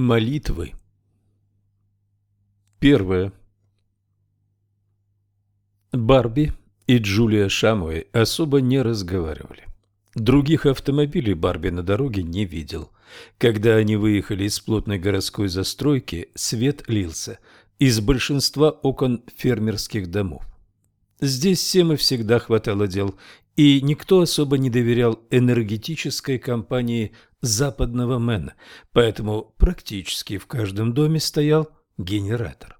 Молитвы. Первое. Барби и Джулия Шамуэй особо не разговаривали. Других автомобилей Барби на дороге не видел. Когда они выехали из плотной городской застройки, свет лился из большинства окон фермерских домов. Здесь всем и всегда хватало дел, и никто особо не доверял энергетической компании западного Мэна, поэтому практически в каждом доме стоял генератор.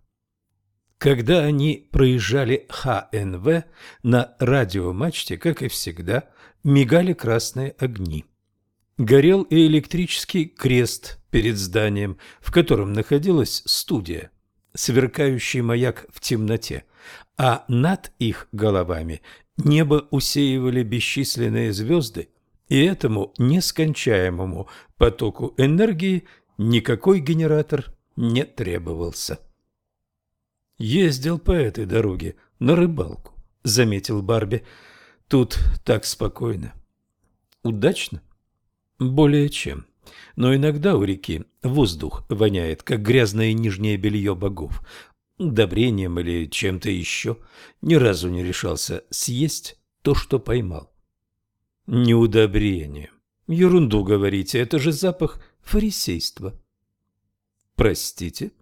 Когда они проезжали ХНВ, на радиомачте, как и всегда, мигали красные огни. Горел и электрический крест перед зданием, в котором находилась студия, сверкающий маяк в темноте, а над их головами небо усеивали бесчисленные звезды, и этому нескончаемому потоку энергии никакой генератор не требовался. «Ездил по этой дороге на рыбалку», — заметил Барби. «Тут так спокойно». «Удачно?» «Более чем. Но иногда у реки воздух воняет, как грязное нижнее белье богов, удобрением или чем-то еще. Ни разу не решался съесть то, что поймал. Не удобрение. Ерунду говорите, это же запах фарисейства. Простите?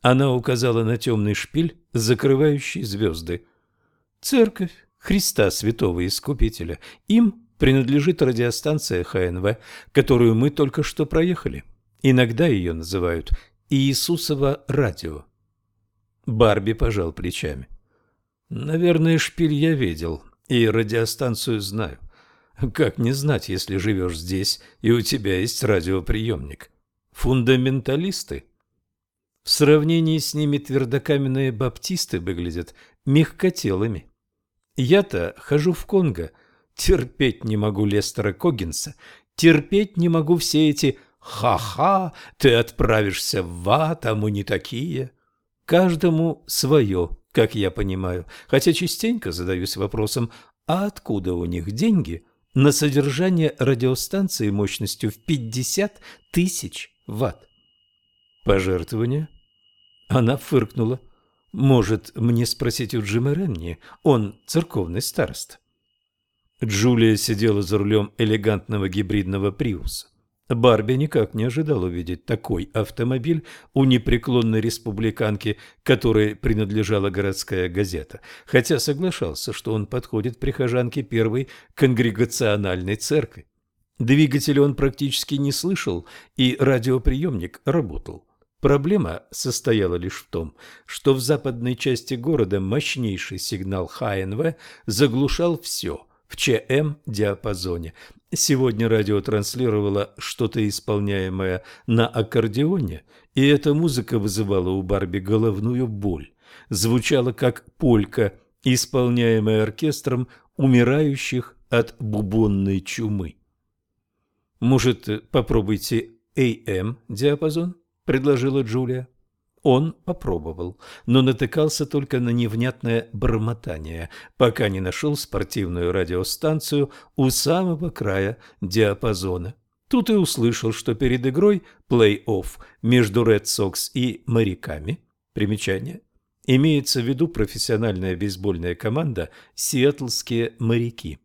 Она указала на темный шпиль, закрывающий звезды. Церковь Христа Святого Искупителя. Им принадлежит радиостанция ХНВ, которую мы только что проехали. Иногда ее называют Иисусово радио. Барби пожал плечами. Наверное, шпиль я видел и радиостанцию знаю. Как не знать, если живешь здесь, и у тебя есть радиоприемник? Фундаменталисты? В сравнении с ними твердокаменные баптисты выглядят мягкотелыми. Я-то хожу в Конго, терпеть не могу Лестера Когинса, терпеть не могу все эти «ха-ха, ты отправишься в ад, а мы не такие». Каждому свое, как я понимаю, хотя частенько задаюсь вопросом, а откуда у них деньги – на содержание радиостанции мощностью в 50 тысяч ватт. Пожертвование? Она фыркнула. Может, мне спросить у Джима Ренни? Он церковный старост. Джулия сидела за рулем элегантного гибридного Приуса. Барби никак не ожидал увидеть такой автомобиль у непреклонной республиканки, которой принадлежала городская газета, хотя соглашался, что он подходит прихожанке первой конгрегациональной церкви. Двигатель он практически не слышал, и радиоприемник работал. Проблема состояла лишь в том, что в западной части города мощнейший сигнал ХНВ заглушал все в ЧМ-диапазоне, Сегодня радио транслировало что-то исполняемое на аккордеоне, и эта музыка вызывала у Барби головную боль. Звучала как полька, исполняемая оркестром умирающих от бубонной чумы. «Может, попробуйте AM-диапазон?» – предложила Джулия. Он попробовал, но натыкался только на невнятное бормотание, пока не нашел спортивную радиостанцию у самого края диапазона. Тут и услышал, что перед игрой плей-офф между Ред Сокс и моряками, примечание, имеется в виду профессиональная бейсбольная команда «Сиэтлские моряки».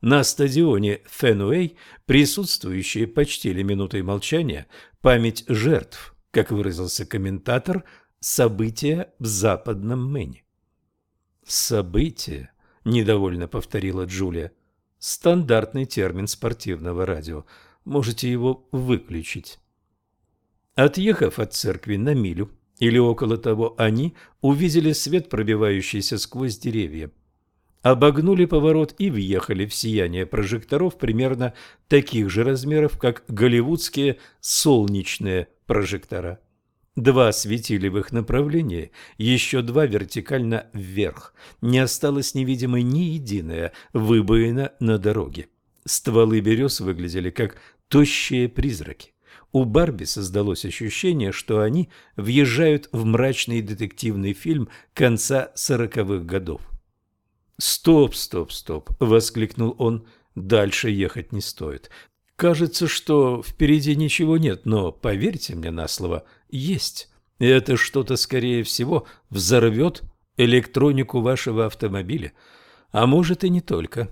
На стадионе Фенуэй присутствующие почтили минутой молчания память жертв как выразился комментатор, события в западном Мэне. «События», – недовольно повторила Джулия, – «стандартный термин спортивного радио. Можете его выключить». Отъехав от церкви на милю или около того, они увидели свет, пробивающийся сквозь деревья. Обогнули поворот и въехали в сияние прожекторов примерно таких же размеров, как голливудские солнечные прожектора. Два светили в их направлении, еще два вертикально вверх. Не осталось невидимой ни единая выбоина на дороге. Стволы берез выглядели как тощие призраки. У Барби создалось ощущение, что они въезжают в мрачный детективный фильм конца сороковых годов. «Стоп, стоп, стоп!» – воскликнул он. «Дальше ехать не стоит. Кажется, что впереди ничего нет, но, поверьте мне на слово, есть. И это что-то, скорее всего, взорвет электронику вашего автомобиля, а может и не только.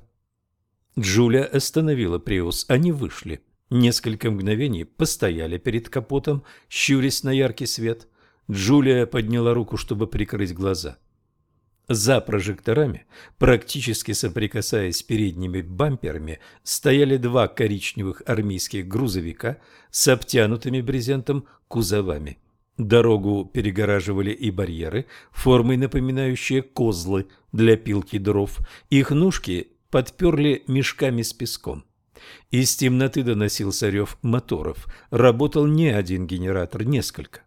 Джулия остановила Приус, они вышли. Несколько мгновений постояли перед капотом, щурясь на яркий свет. Джулия подняла руку, чтобы прикрыть глаза. За прожекторами, практически соприкасаясь с передними бамперами, стояли два коричневых армейских грузовика с обтянутыми брезентом кузовами. Дорогу перегораживали и барьеры, формой напоминающие козлы для пилки дров. Их ножки подперли мешками с песком. Из темноты доносился рев моторов. Работал не один генератор, несколько.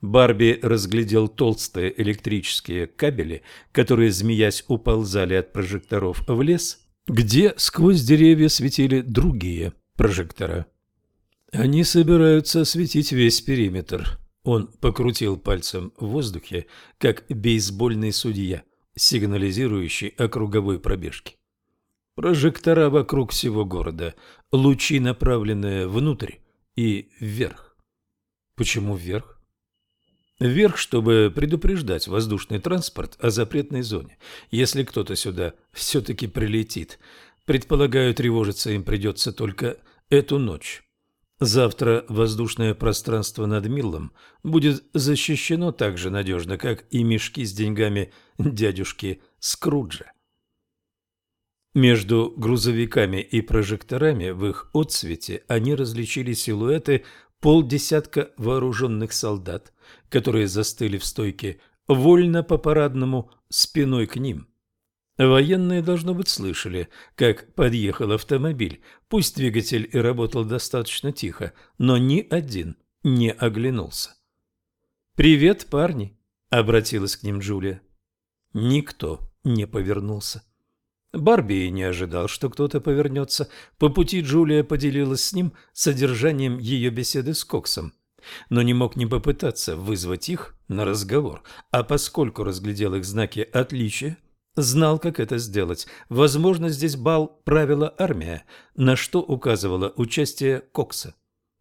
Барби разглядел толстые электрические кабели, которые, змеясь, уползали от прожекторов в лес, где сквозь деревья светили другие прожектора. Они собираются осветить весь периметр. Он покрутил пальцем в воздухе, как бейсбольный судья, сигнализирующий о круговой пробежке. Прожектора вокруг всего города, лучи, направленные внутрь и вверх. Почему вверх? Вверх, чтобы предупреждать воздушный транспорт о запретной зоне. Если кто-то сюда все-таки прилетит, предполагаю, тревожиться им придется только эту ночь. Завтра воздушное пространство над Миллом будет защищено так же надежно, как и мешки с деньгами дядюшки Скруджа. Между грузовиками и прожекторами в их отсвете они различили силуэты полдесятка вооруженных солдат, которые застыли в стойке вольно по парадному спиной к ним. Военные, должно быть, слышали, как подъехал автомобиль, пусть двигатель и работал достаточно тихо, но ни один не оглянулся. «Привет, парни!» — обратилась к ним Джулия. Никто не повернулся. Барби и не ожидал, что кто-то повернется. По пути Джулия поделилась с ним содержанием ее беседы с Коксом, но не мог не попытаться вызвать их на разговор, а поскольку разглядел их знаки отличия, знал, как это сделать. Возможно, здесь бал правила армия, на что указывало участие Кокса.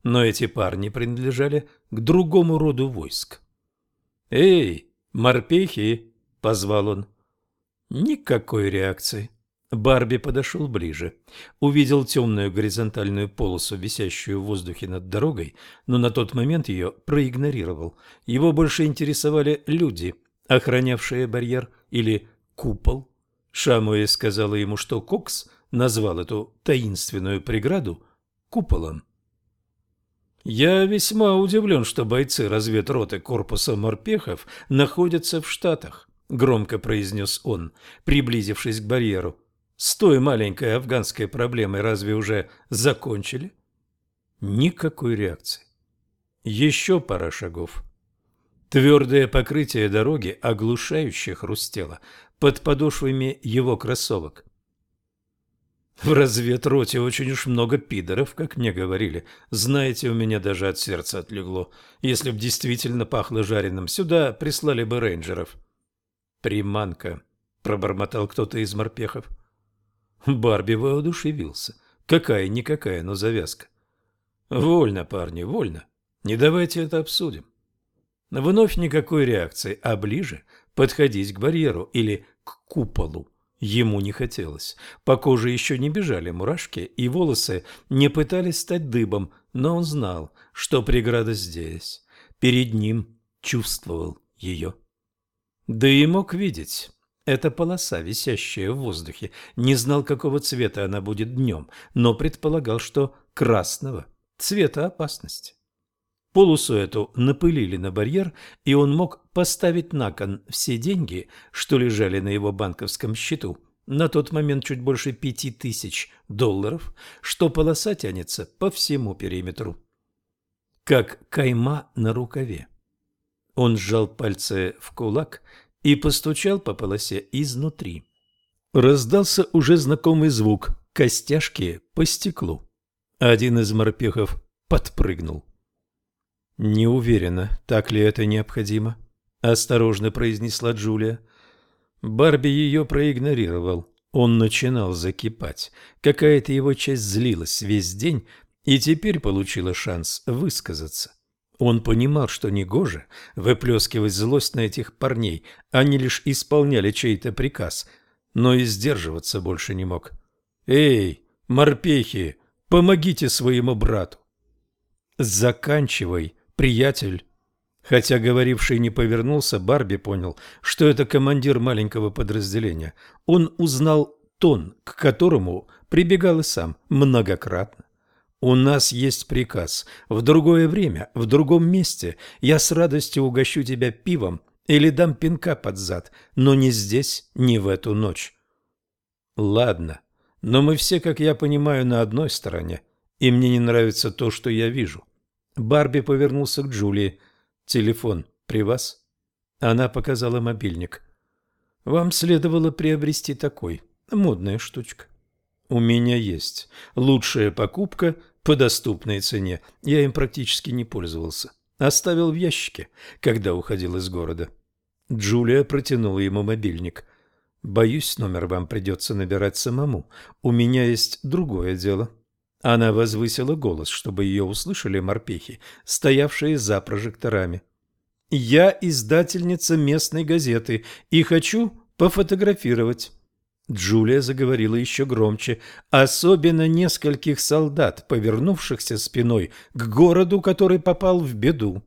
Но эти парни принадлежали к другому роду войск. «Эй, морпехи!» — позвал он. Никакой реакции. Барби подошел ближе, увидел темную горизонтальную полосу, висящую в воздухе над дорогой, но на тот момент ее проигнорировал. Его больше интересовали люди, охранявшие барьер или купол. Шамуэ сказала ему, что Кокс назвал эту таинственную преграду куполом. «Я весьма удивлен, что бойцы разведроты корпуса морпехов находятся в Штатах», — громко произнес он, приблизившись к барьеру. С той маленькой афганской проблемой разве уже закончили? Никакой реакции. Еще пара шагов. Твердое покрытие дороги оглушающе хрустело под подошвами его кроссовок. В разведроте очень уж много пидоров, как мне говорили. Знаете, у меня даже от сердца отлегло. Если б действительно пахло жареным, сюда прислали бы рейнджеров. Приманка, пробормотал кто-то из морпехов. Барби воодушевился. Какая-никакая, но завязка. Вольно, парни, вольно. Не давайте это обсудим. Вновь никакой реакции, а ближе подходить к барьеру или к куполу ему не хотелось. По коже еще не бежали мурашки, и волосы не пытались стать дыбом, но он знал, что преграда здесь. Перед ним чувствовал ее. Да и мог видеть. Эта полоса, висящая в воздухе, не знал, какого цвета она будет днем, но предполагал, что красного, цвета опасности. Полосу эту напылили на барьер, и он мог поставить на кон все деньги, что лежали на его банковском счету, на тот момент чуть больше пяти тысяч долларов, что полоса тянется по всему периметру. Как кайма на рукаве. Он сжал пальцы в кулак и постучал по полосе изнутри. Раздался уже знакомый звук костяшки по стеклу. Один из морпехов подпрыгнул. «Не уверена, так ли это необходимо», — осторожно произнесла Джулия. Барби ее проигнорировал. Он начинал закипать. Какая-то его часть злилась весь день, и теперь получила шанс высказаться. Он понимал, что негоже выплескивать злость на этих парней, они лишь исполняли чей-то приказ, но и сдерживаться больше не мог. «Эй, морпехи, помогите своему брату!» «Заканчивай, приятель!» Хотя говоривший не повернулся, Барби понял, что это командир маленького подразделения. Он узнал тон, к которому прибегал и сам многократно. У нас есть приказ. В другое время, в другом месте я с радостью угощу тебя пивом или дам пинка под зад, но не здесь, не в эту ночь. Ладно, но мы все, как я понимаю, на одной стороне, и мне не нравится то, что я вижу. Барби повернулся к Джулии. Телефон при вас? Она показала мобильник. Вам следовало приобрести такой. Модная штучка. У меня есть. Лучшая покупка по доступной цене. Я им практически не пользовался. Оставил в ящике, когда уходил из города. Джулия протянула ему мобильник. «Боюсь, номер вам придется набирать самому. У меня есть другое дело». Она возвысила голос, чтобы ее услышали морпехи, стоявшие за прожекторами. «Я издательница местной газеты и хочу пофотографировать». Джулия заговорила еще громче, особенно нескольких солдат, повернувшихся спиной к городу, который попал в беду.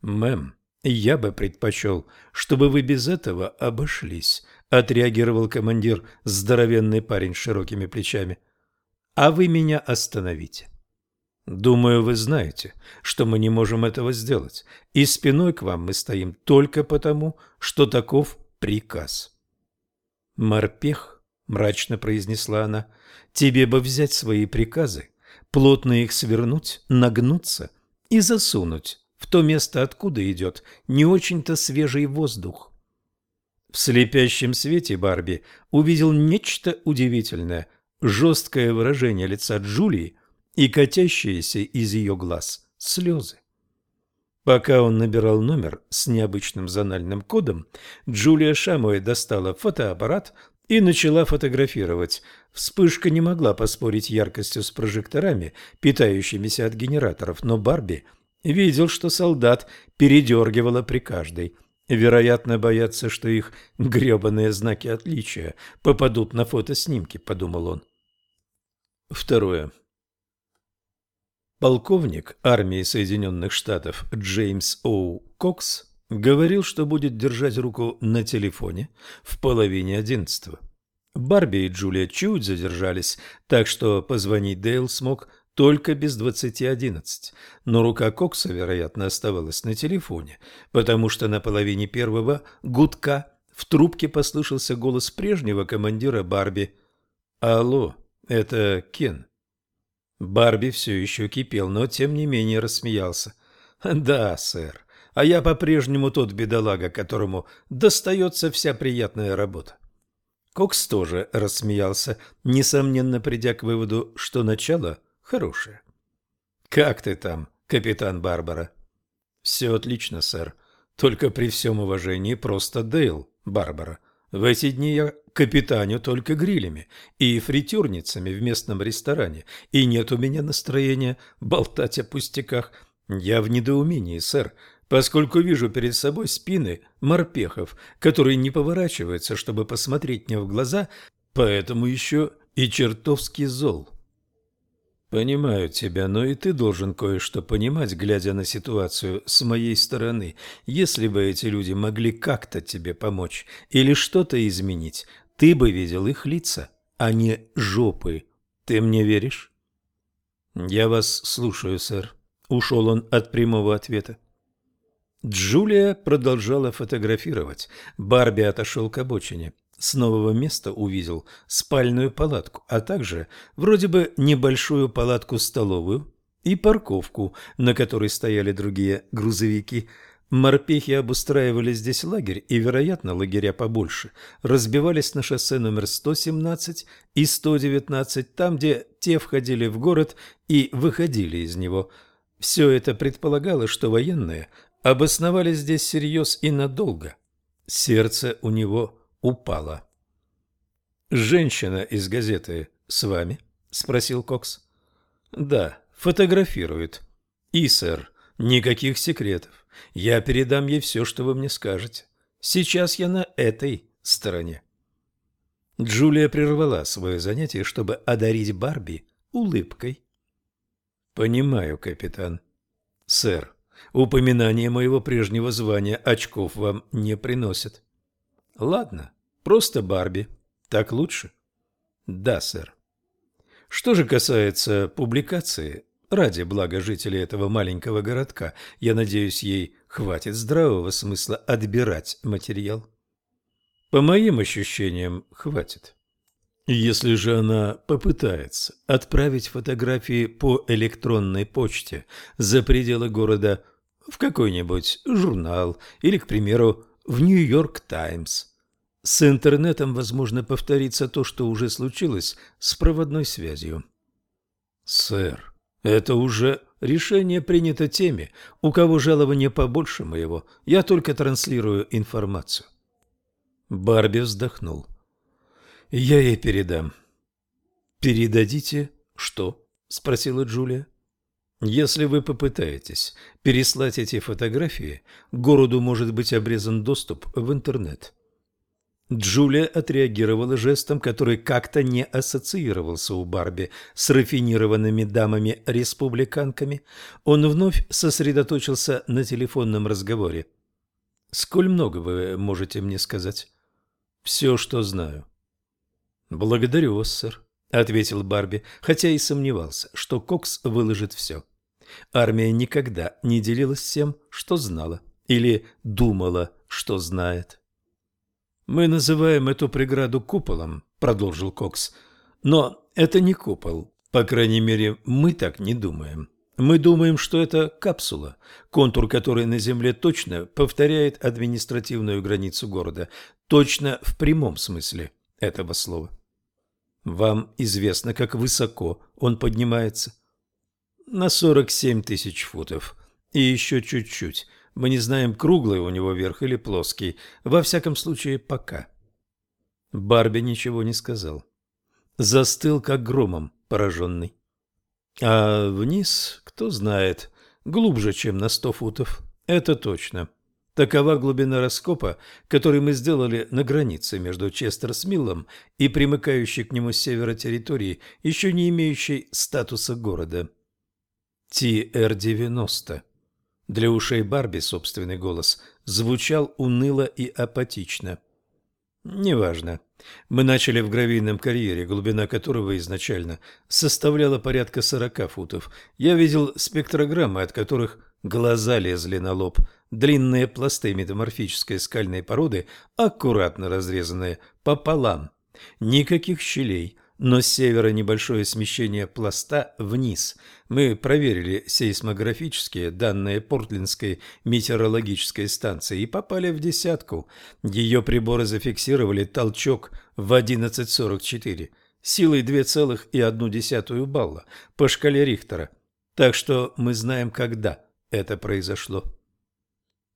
«Мэм, я бы предпочел, чтобы вы без этого обошлись», — отреагировал командир, здоровенный парень с широкими плечами. «А вы меня остановите». «Думаю, вы знаете, что мы не можем этого сделать, и спиной к вам мы стоим только потому, что таков приказ». «Морпех», — мрачно произнесла она, — «тебе бы взять свои приказы, плотно их свернуть, нагнуться и засунуть в то место, откуда идет не очень-то свежий воздух». В слепящем свете Барби увидел нечто удивительное, жесткое выражение лица Джулии и катящиеся из ее глаз слезы. Пока он набирал номер с необычным зональным кодом, Джулия Шамой достала фотоаппарат и начала фотографировать. Вспышка не могла поспорить яркостью с прожекторами, питающимися от генераторов, но Барби видел, что солдат передергивала при каждой. Вероятно, боятся, что их гребаные знаки отличия попадут на фотоснимки, подумал он. Второе. Полковник армии Соединенных Штатов Джеймс Оу Кокс говорил, что будет держать руку на телефоне в половине одиннадцатого. Барби и Джулия чуть задержались, так что позвонить Дейл смог только без двадцати одиннадцать. Но рука Кокса, вероятно, оставалась на телефоне, потому что на половине первого гудка в трубке послышался голос прежнего командира Барби. «Алло, это Кен». Барби все еще кипел, но тем не менее рассмеялся. «Да, сэр, а я по-прежнему тот бедолага, которому достается вся приятная работа». Кокс тоже рассмеялся, несомненно придя к выводу, что начало хорошее. «Как ты там, капитан Барбара?» «Все отлично, сэр. Только при всем уважении просто Дейл, Барбара. В эти дни я капитаню только грилями и фритюрницами в местном ресторане, и нет у меня настроения болтать о пустяках. Я в недоумении, сэр, поскольку вижу перед собой спины морпехов, которые не поворачиваются, чтобы посмотреть мне в глаза, поэтому еще и чертовски зол. «Понимаю тебя, но и ты должен кое-что понимать, глядя на ситуацию с моей стороны. Если бы эти люди могли как-то тебе помочь или что-то изменить, ты бы видел их лица, а не жопы. Ты мне веришь?» «Я вас слушаю, сэр», — ушел он от прямого ответа. Джулия продолжала фотографировать. Барби отошел к обочине с нового места увидел спальную палатку, а также вроде бы небольшую палатку-столовую и парковку, на которой стояли другие грузовики. Морпехи обустраивали здесь лагерь, и, вероятно, лагеря побольше, разбивались на шоссе номер 117 и 119, там, где те входили в город и выходили из него. Все это предполагало, что военные обосновались здесь серьез и надолго. Сердце у него упала. «Женщина из газеты с вами?» – спросил Кокс. Да, фотографирует. И, сэр, никаких секретов. Я передам ей все, что вы мне скажете. Сейчас я на этой стороне. Джулия прервала свое занятие, чтобы одарить Барби улыбкой. «Понимаю, капитан. Сэр, упоминание моего прежнего звания очков вам не приносит. Ладно, просто Барби. Так лучше?» «Да, сэр». Что же касается публикации, ради блага жителей этого маленького городка, я надеюсь, ей хватит здравого смысла отбирать материал. По моим ощущениям, хватит. Если же она попытается отправить фотографии по электронной почте за пределы города в какой-нибудь журнал или, к примеру, в Нью-Йорк Таймс, с интернетом возможно повториться то, что уже случилось с проводной связью. Сэр, это уже решение принято теми, у кого жалование побольше моего. Я только транслирую информацию. Барби вздохнул. Я ей передам. Передадите что? спросила Джулия. Если вы попытаетесь переслать эти фотографии, городу может быть обрезан доступ в интернет. Джулия отреагировала жестом, который как-то не ассоциировался у Барби с рафинированными дамами-республиканками. Он вновь сосредоточился на телефонном разговоре. «Сколь много вы можете мне сказать?» все, что знаю. Благодарю вас, сэр, ответил Барби, хотя и сомневался, что Кокс выложит все. Армия никогда не делилась тем, что знала или думала, что знает. Мы называем эту преграду куполом, продолжил Кокс. Но это не купол. По крайней мере, мы так не думаем. Мы думаем, что это капсула, контур которой на Земле точно повторяет административную границу города, точно в прямом смысле этого слова. Вам известно, как высоко он поднимается? На 47 тысяч футов. И еще чуть-чуть. Мы не знаем, круглый у него верх или плоский. Во всяком случае, пока. Барби ничего не сказал. Застыл, как громом пораженный. А вниз, кто знает, глубже, чем на сто футов. Это точно. Такова глубина раскопа, который мы сделали на границе между Честерсмиллом и примыкающей к нему с севера территории, еще не имеющей статуса города. ТР-90. Для ушей Барби собственный голос звучал уныло и апатично. Неважно. Мы начали в гравийном карьере, глубина которого изначально составляла порядка сорока футов. Я видел спектрограммы, от которых глаза лезли на лоб. Длинные пласты метаморфической скальной породы, аккуратно разрезанные пополам. Никаких щелей – но с севера небольшое смещение пласта вниз. Мы проверили сейсмографические данные Портлендской метеорологической станции и попали в десятку. Ее приборы зафиксировали толчок в 11.44 силой 2,1 балла по шкале Рихтера. Так что мы знаем, когда это произошло.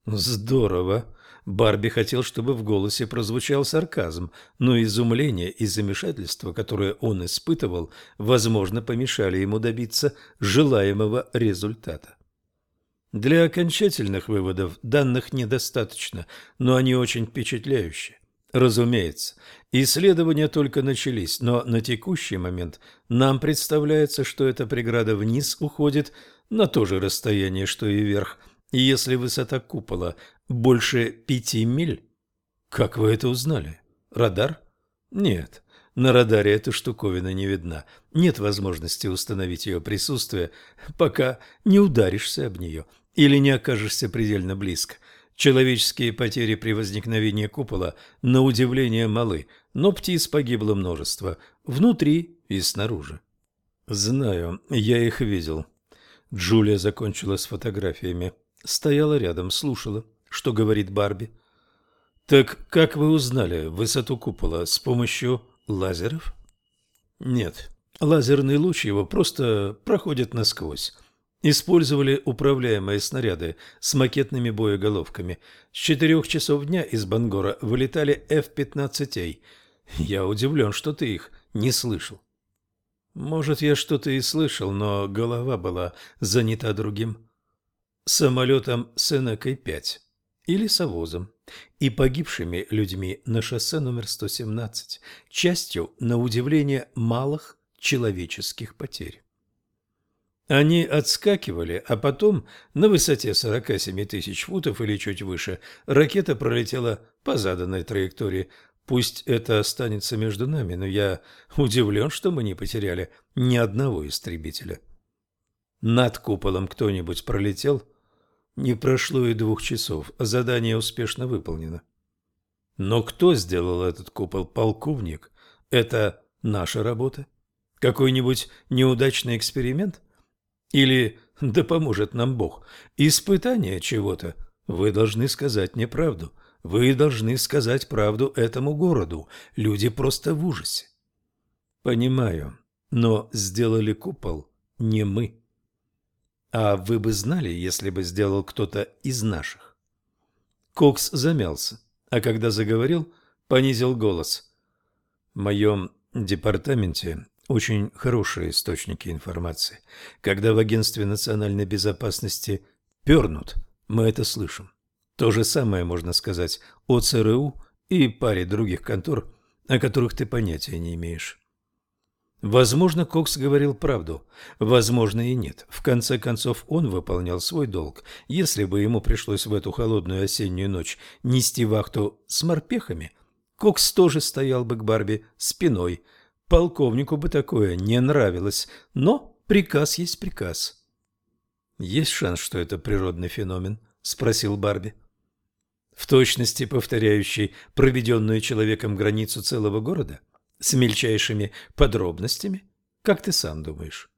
Здорово. Барби хотел, чтобы в голосе прозвучал сарказм, но изумление и замешательство, которое он испытывал, возможно, помешали ему добиться желаемого результата. Для окончательных выводов данных недостаточно, но они очень впечатляющие. Разумеется, исследования только начались, но на текущий момент нам представляется, что эта преграда вниз уходит на то же расстояние, что и вверх – и если высота купола больше пяти миль... Как вы это узнали? Радар? Нет, на радаре эта штуковина не видна. Нет возможности установить ее присутствие, пока не ударишься об нее или не окажешься предельно близко. Человеческие потери при возникновении купола на удивление малы, но птиц погибло множество, внутри и снаружи. Знаю, я их видел. Джулия закончила с фотографиями стояла рядом, слушала, что говорит Барби. «Так как вы узнали высоту купола? С помощью лазеров?» «Нет, лазерный луч его просто проходит насквозь. Использовали управляемые снаряды с макетными боеголовками. С четырех часов дня из Бангора вылетали F-15A. Я удивлен, что ты их не слышал». Может, я что-то и слышал, но голова была занята другим. Самолетом Сенекой-5 или совозом и погибшими людьми на шоссе номер 117, частью, на удивление, малых человеческих потерь. Они отскакивали, а потом на высоте 47 тысяч футов или чуть выше ракета пролетела по заданной траектории. Пусть это останется между нами, но я удивлен, что мы не потеряли ни одного истребителя. Над куполом кто-нибудь пролетел? Не прошло и двух часов, а задание успешно выполнено. Но кто сделал этот купол? Полковник? Это наша работа? Какой-нибудь неудачный эксперимент? Или да поможет нам Бог? Испытание чего-то? Вы должны сказать мне правду. Вы должны сказать правду этому городу. Люди просто в ужасе. Понимаю, но сделали купол не мы. А вы бы знали, если бы сделал кто-то из наших? Кокс замялся, а когда заговорил, понизил голос. В моем департаменте очень хорошие источники информации. Когда в Агентстве национальной безопасности пернут, мы это слышим. То же самое можно сказать о ЦРУ и паре других контор, о которых ты понятия не имеешь. Возможно, Кокс говорил правду, возможно и нет. В конце концов, он выполнял свой долг. Если бы ему пришлось в эту холодную осеннюю ночь нести вахту с морпехами, Кокс тоже стоял бы к Барби спиной – Полковнику бы такое не нравилось, но приказ есть приказ. «Есть шанс, что это природный феномен?» – спросил Барби. «В точности повторяющий проведенную человеком границу целого города? С мельчайшими подробностями? Как ты сам думаешь?»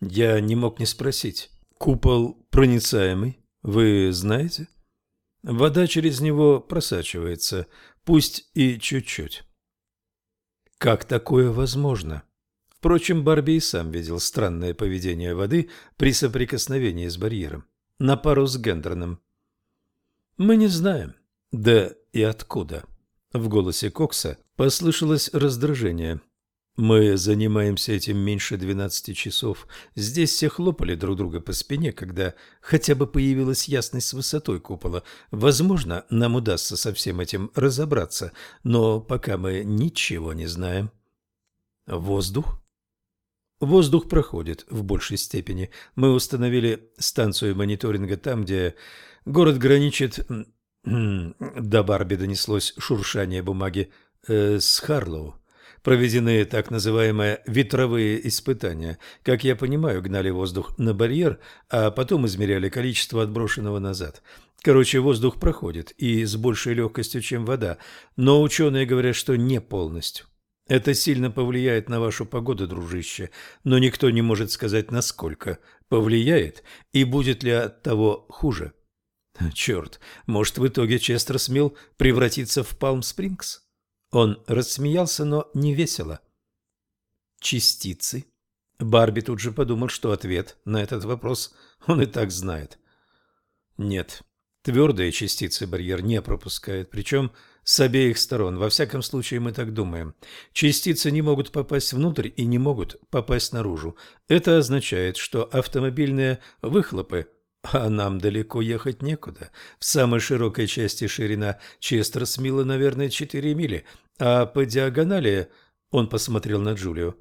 Я не мог не спросить. «Купол проницаемый, вы знаете?» Вода через него просачивается, пусть и чуть-чуть. Как такое возможно? Впрочем, Барби и сам видел странное поведение воды при соприкосновении с барьером, на пару с Гендерном. «Мы не знаем. Да и откуда?» В голосе Кокса послышалось раздражение. Мы занимаемся этим меньше двенадцати часов. Здесь все хлопали друг друга по спине, когда хотя бы появилась ясность с высотой купола. Возможно, нам удастся со всем этим разобраться, но пока мы ничего не знаем. Воздух? Воздух проходит в большей степени. Мы установили станцию мониторинга там, где город граничит... До Барби донеслось шуршание бумаги с Харлоу проведены так называемые ветровые испытания. Как я понимаю, гнали воздух на барьер, а потом измеряли количество отброшенного назад. Короче, воздух проходит и с большей легкостью, чем вода, но ученые говорят, что не полностью. Это сильно повлияет на вашу погоду, дружище, но никто не может сказать, насколько повлияет и будет ли от того хуже. Черт, может в итоге Честер Смил превратиться в Палм-Спрингс? Он рассмеялся, но не весело. Частицы? Барби тут же подумал, что ответ на этот вопрос он и так знает. Нет, твердые частицы барьер не пропускает, причем с обеих сторон. Во всяком случае, мы так думаем. Частицы не могут попасть внутрь и не могут попасть наружу. Это означает, что автомобильные выхлопы а нам далеко ехать некуда. В самой широкой части ширина Честерсмила, наверное, четыре мили, а по диагонали он посмотрел на Джулию.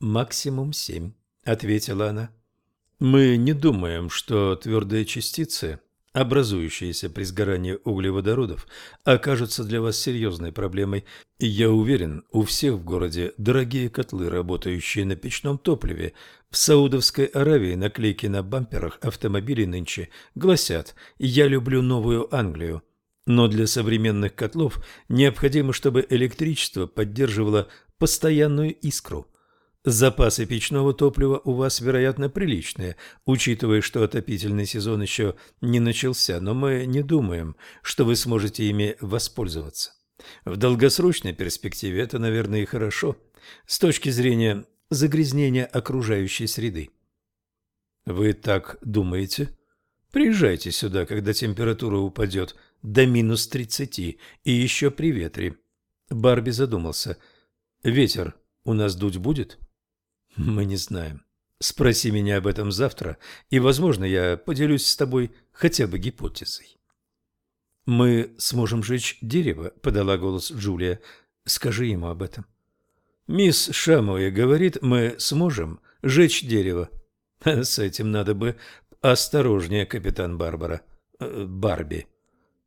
«Максимум семь», — ответила она. «Мы не думаем, что твердые частицы образующиеся при сгорании углеводородов, окажутся для вас серьезной проблемой. И я уверен, у всех в городе дорогие котлы, работающие на печном топливе. В Саудовской Аравии наклейки на бамперах автомобилей нынче гласят «Я люблю Новую Англию». Но для современных котлов необходимо, чтобы электричество поддерживало постоянную искру. Запасы печного топлива у вас, вероятно, приличные, учитывая, что отопительный сезон еще не начался, но мы не думаем, что вы сможете ими воспользоваться. В долгосрочной перспективе это, наверное, и хорошо, с точки зрения загрязнения окружающей среды. Вы так думаете? Приезжайте сюда, когда температура упадет до минус тридцати, и еще при ветре. Барби задумался. Ветер у нас дуть будет? — Мы не знаем. Спроси меня об этом завтра, и, возможно, я поделюсь с тобой хотя бы гипотезой. Мы сможем жечь дерево, подала голос Джулия. Скажи ему об этом. Мисс Шамуэ говорит, мы сможем жечь дерево. С этим надо бы осторожнее, капитан Барбара. Э, Барби.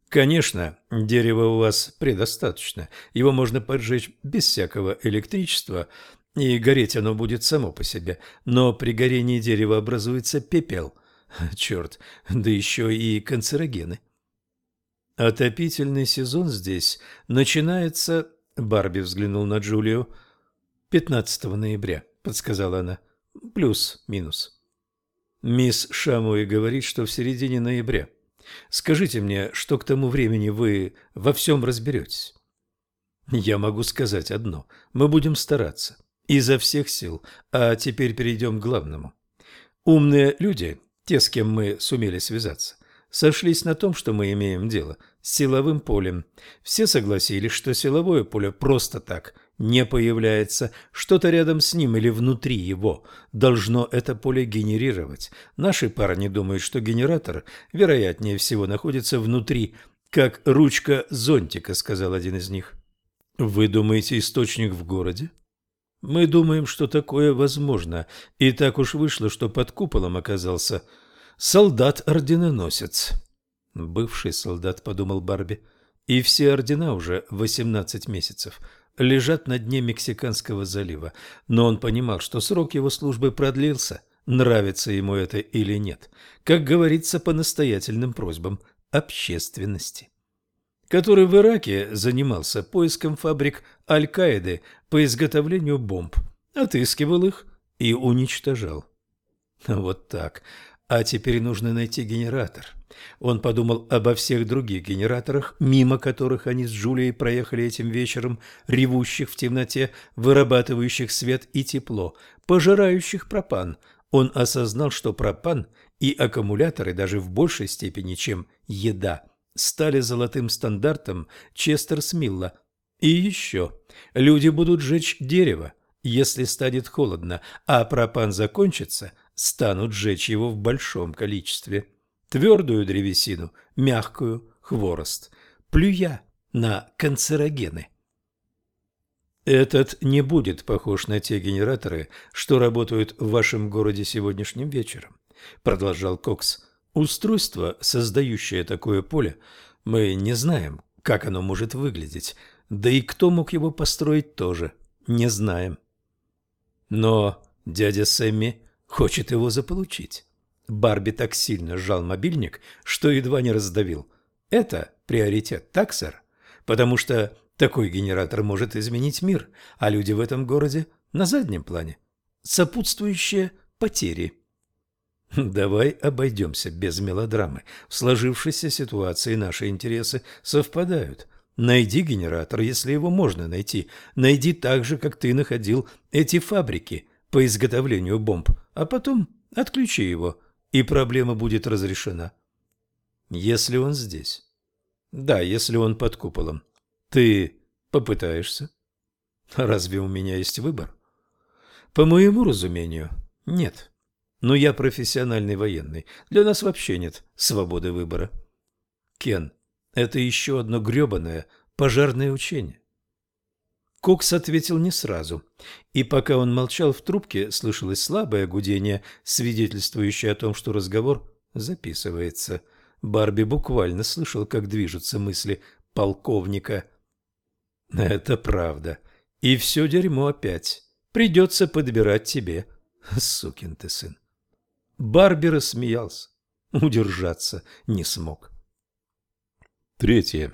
Конечно, дерева у вас предостаточно. Его можно поджечь без всякого электричества, и гореть оно будет само по себе. Но при горении дерева образуется пепел. Черт, да еще и канцерогены. Отопительный сезон здесь начинается... Барби взглянул на Джулию. 15 ноября, подсказала она. Плюс-минус. Мисс Шамуи говорит, что в середине ноября. Скажите мне, что к тому времени вы во всем разберетесь? Я могу сказать одно. Мы будем стараться. Изо всех сил. А теперь перейдем к главному. Умные люди, те, с кем мы сумели связаться, сошлись на том, что мы имеем дело с силовым полем. Все согласились, что силовое поле просто так не появляется. Что-то рядом с ним или внутри его должно это поле генерировать. Наши парни думают, что генератор, вероятнее всего, находится внутри, как ручка зонтика, сказал один из них. Вы думаете, источник в городе? Мы думаем, что такое возможно, и так уж вышло, что под куполом оказался солдат-орденоносец. Бывший солдат, подумал Барби, и все ордена уже 18 месяцев лежат на дне Мексиканского залива, но он понимал, что срок его службы продлился, нравится ему это или нет, как говорится по настоятельным просьбам общественности который в Ираке занимался поиском фабрик Аль-Каиды по изготовлению бомб, отыскивал их и уничтожал. Вот так. А теперь нужно найти генератор. Он подумал обо всех других генераторах, мимо которых они с Джулией проехали этим вечером, ревущих в темноте, вырабатывающих свет и тепло, пожирающих пропан. Он осознал, что пропан и аккумуляторы даже в большей степени, чем еда – стали золотым стандартом Честерсмилла. И еще, люди будут жечь дерево, если станет холодно, а пропан закончится, станут жечь его в большом количестве. Твердую древесину, мягкую, хворост, плюя на канцерогены. Этот не будет похож на те генераторы, что работают в вашем городе сегодняшним вечером, продолжал Кокс. Устройство, создающее такое поле, мы не знаем, как оно может выглядеть, да и кто мог его построить тоже, не знаем. Но дядя Сэмми хочет его заполучить. Барби так сильно сжал мобильник, что едва не раздавил. Это приоритет, так, сэр? Потому что такой генератор может изменить мир, а люди в этом городе на заднем плане. Сопутствующие потери. Давай обойдемся без мелодрамы. В сложившейся ситуации наши интересы совпадают. Найди генератор, если его можно найти. Найди так же, как ты находил эти фабрики по изготовлению бомб, а потом отключи его, и проблема будет разрешена. Если он здесь. Да, если он под куполом. Ты попытаешься? Разве у меня есть выбор? По моему разумению, нет. Но я профессиональный военный. Для нас вообще нет свободы выбора. Кен, это еще одно гребаное пожарное учение. Кокс ответил не сразу, и пока он молчал в трубке, слышалось слабое гудение, свидетельствующее о том, что разговор записывается. Барби буквально слышал, как движутся мысли полковника. «Это правда. И все дерьмо опять. Придется подбирать тебе, сукин ты сын». Барби рассмеялся. Удержаться не смог. Третье.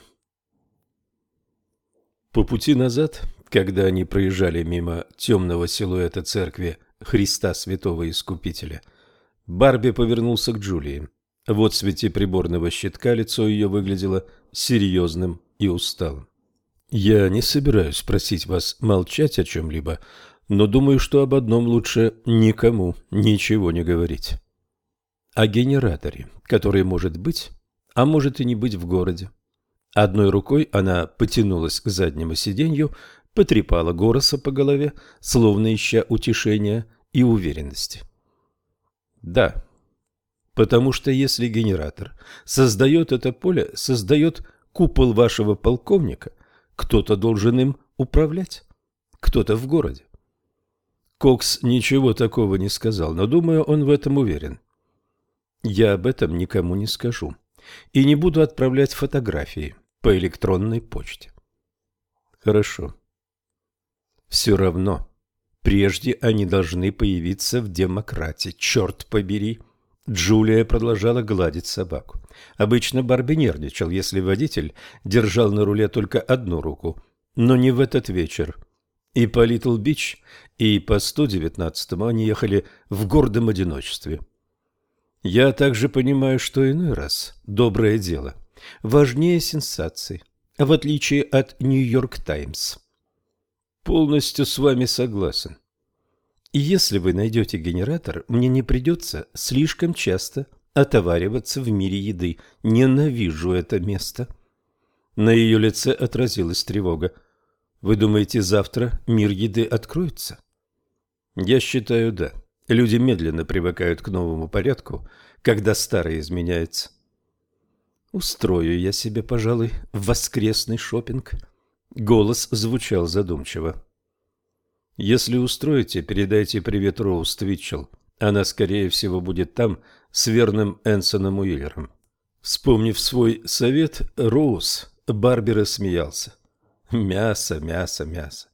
По пути назад, когда они проезжали мимо темного силуэта церкви Христа Святого Искупителя, Барби повернулся к Джулии. В отсвете приборного щитка лицо ее выглядело серьезным и усталым. «Я не собираюсь просить вас молчать о чем-либо, но думаю, что об одном лучше никому ничего не говорить. О генераторе, который может быть, а может и не быть в городе. Одной рукой она потянулась к заднему сиденью, потрепала Гороса по голове, словно ища утешения, и уверенности. Да, потому что если генератор создает это поле, создает купол вашего полковника, кто-то должен им управлять, кто-то в городе. Кокс ничего такого не сказал, но, думаю, он в этом уверен. Я об этом никому не скажу и не буду отправлять фотографии по электронной почте. Хорошо. Все равно, прежде они должны появиться в демократе, черт побери. Джулия продолжала гладить собаку. Обычно Барби нервничал, если водитель держал на руле только одну руку, но не в этот вечер. И по Литл-Бич, и по 119-му они ехали в гордом одиночестве. Я также понимаю, что иной раз доброе дело важнее сенсаций, в отличие от Нью-Йорк Таймс. Полностью с вами согласен. И если вы найдете генератор, мне не придется слишком часто отовариваться в мире еды. Ненавижу это место. На ее лице отразилась тревога. Вы думаете, завтра мир еды откроется? Я считаю, да. Люди медленно привыкают к новому порядку, когда старый изменяется. Устрою я себе, пожалуй, воскресный шопинг. Голос звучал задумчиво. Если устроите, передайте привет Роуз Твитчелл. Она, скорее всего, будет там с верным Энсоном Уиллером. Вспомнив свой совет, Роуз Барби смеялся. Мясо, мясо, мясо.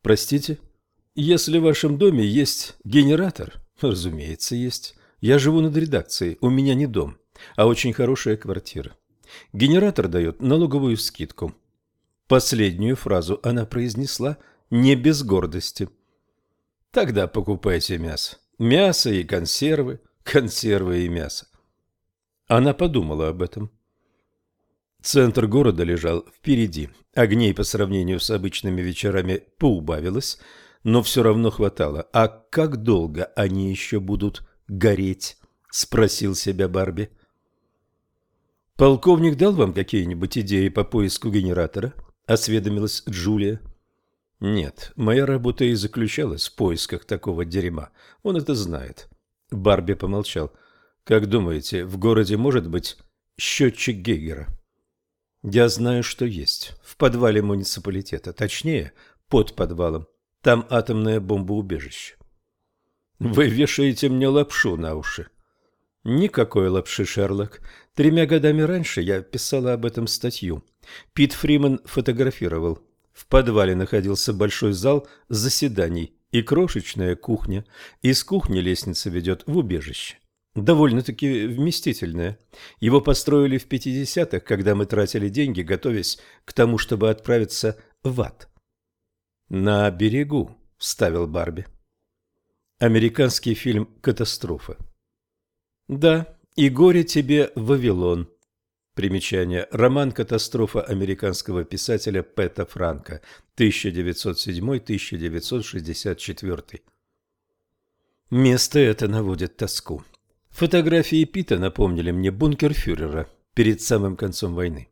Простите? Если в вашем доме есть генератор, разумеется, есть. Я живу над редакцией, у меня не дом, а очень хорошая квартира. Генератор дает налоговую скидку. Последнюю фразу она произнесла не без гордости. Тогда покупайте мясо. Мясо и консервы, консервы и мясо. Она подумала об этом. Центр города лежал впереди. Огней по сравнению с обычными вечерами поубавилось, но все равно хватало. А как долго они еще будут гореть? Спросил себя Барби. Полковник дал вам какие-нибудь идеи по поиску генератора? Осведомилась Джулия. Нет, моя работа и заключалась в поисках такого дерьма. Он это знает. Барби помолчал. Как думаете, в городе может быть счетчик Гейгера? Я знаю, что есть. В подвале муниципалитета. Точнее, под подвалом. Там атомное бомбоубежище. Вы вешаете мне лапшу на уши. Никакой лапши, Шерлок. Тремя годами раньше я писала об этом статью. Пит Фриман фотографировал. В подвале находился большой зал заседаний и крошечная кухня. Из кухни лестница ведет в убежище. Довольно-таки вместительная. Его построили в 50-х, когда мы тратили деньги, готовясь к тому, чтобы отправиться в ад. «На берегу», — вставил Барби. Американский фильм «Катастрофа». «Да, и горе тебе, Вавилон». Примечание. Роман «Катастрофа» американского писателя Пэта Франка, 1907-1964. Место это наводит тоску. Фотографии Пита напомнили мне бункер фюрера перед самым концом войны.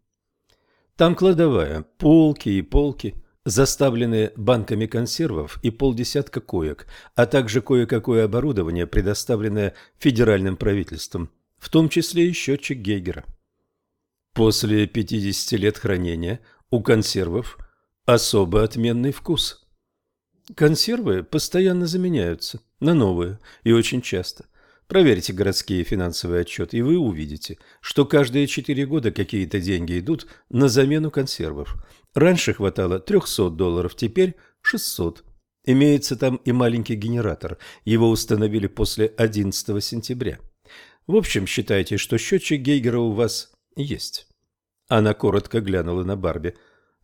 Там кладовая, полки и полки – заставленные банками консервов и полдесятка коек, а также кое-какое оборудование, предоставленное федеральным правительством, в том числе и счетчик Гейгера. После 50 лет хранения у консервов особо отменный вкус. Консервы постоянно заменяются на новые и очень часто – Проверьте городские финансовые отчеты, и вы увидите, что каждые четыре года какие-то деньги идут на замену консервов. Раньше хватало 300 долларов, теперь 600. Имеется там и маленький генератор. Его установили после 11 сентября. В общем, считайте, что счетчик Гейгера у вас есть. Она коротко глянула на Барби.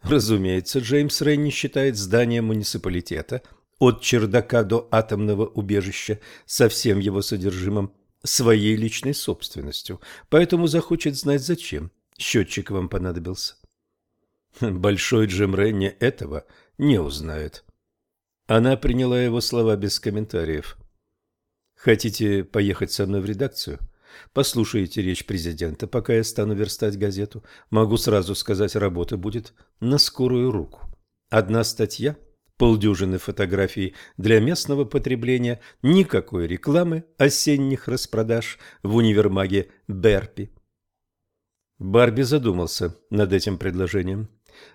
Разумеется, Джеймс Рейн считает здание муниципалитета от чердака до атомного убежища со всем его содержимым своей личной собственностью, поэтому захочет знать, зачем счетчик вам понадобился. Большой Джим Ренни этого не узнает. Она приняла его слова без комментариев. «Хотите поехать со мной в редакцию? Послушайте речь президента, пока я стану верстать газету. Могу сразу сказать, работа будет на скорую руку. Одна статья полдюжины фотографий для местного потребления, никакой рекламы осенних распродаж в универмаге Берпи. Барби задумался над этим предложением.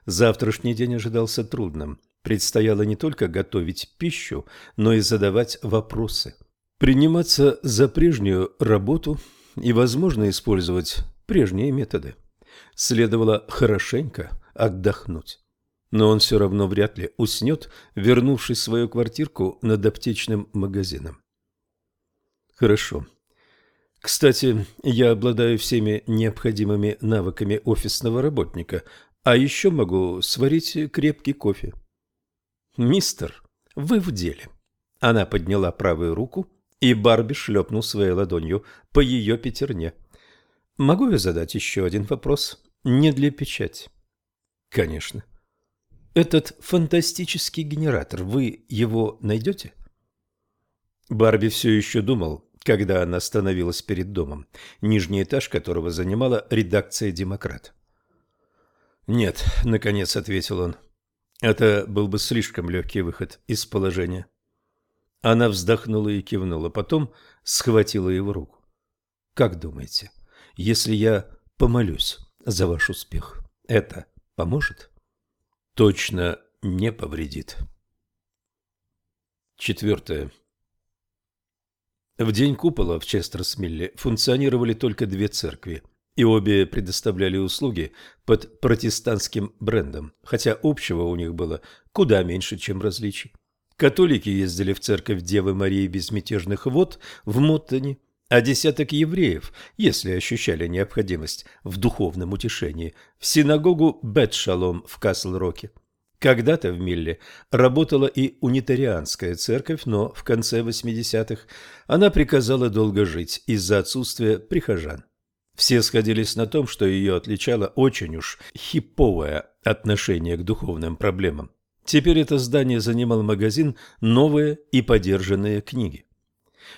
Завтрашний день ожидался трудным. Предстояло не только готовить пищу, но и задавать вопросы. Приниматься за прежнюю работу и, возможно, использовать прежние методы. Следовало хорошенько отдохнуть. Но он все равно вряд ли уснет, вернувшись в свою квартирку над аптечным магазином. Хорошо. Кстати, я обладаю всеми необходимыми навыками офисного работника, а еще могу сварить крепкий кофе. Мистер, вы в деле. Она подняла правую руку, и Барби шлепнул своей ладонью по ее пятерне. Могу я задать еще один вопрос? Не для печати. Конечно. Этот фантастический генератор, вы его найдете? Барби все еще думал, когда она остановилась перед домом, нижний этаж которого занимала редакция «Демократ». «Нет», — наконец ответил он, — «это был бы слишком легкий выход из положения». Она вздохнула и кивнула, потом схватила его руку. «Как думаете, если я помолюсь за ваш успех, это поможет?» «Точно не повредит». Четвертое. В день купола в Честерсмилле функционировали только две церкви, и обе предоставляли услуги под протестантским брендом, хотя общего у них было куда меньше, чем различий. Католики ездили в церковь Девы Марии Безмятежных Вод в Моттоне, а десяток евреев, если ощущали необходимость в духовном утешении, в синагогу Бет-Шалом в Касл-Роке. Когда-то в Милле работала и унитарианская церковь, но в конце 80-х она приказала долго жить из-за отсутствия прихожан. Все сходились на том, что ее отличало очень уж хиповое отношение к духовным проблемам. Теперь это здание занимал магазин «Новые и подержанные книги».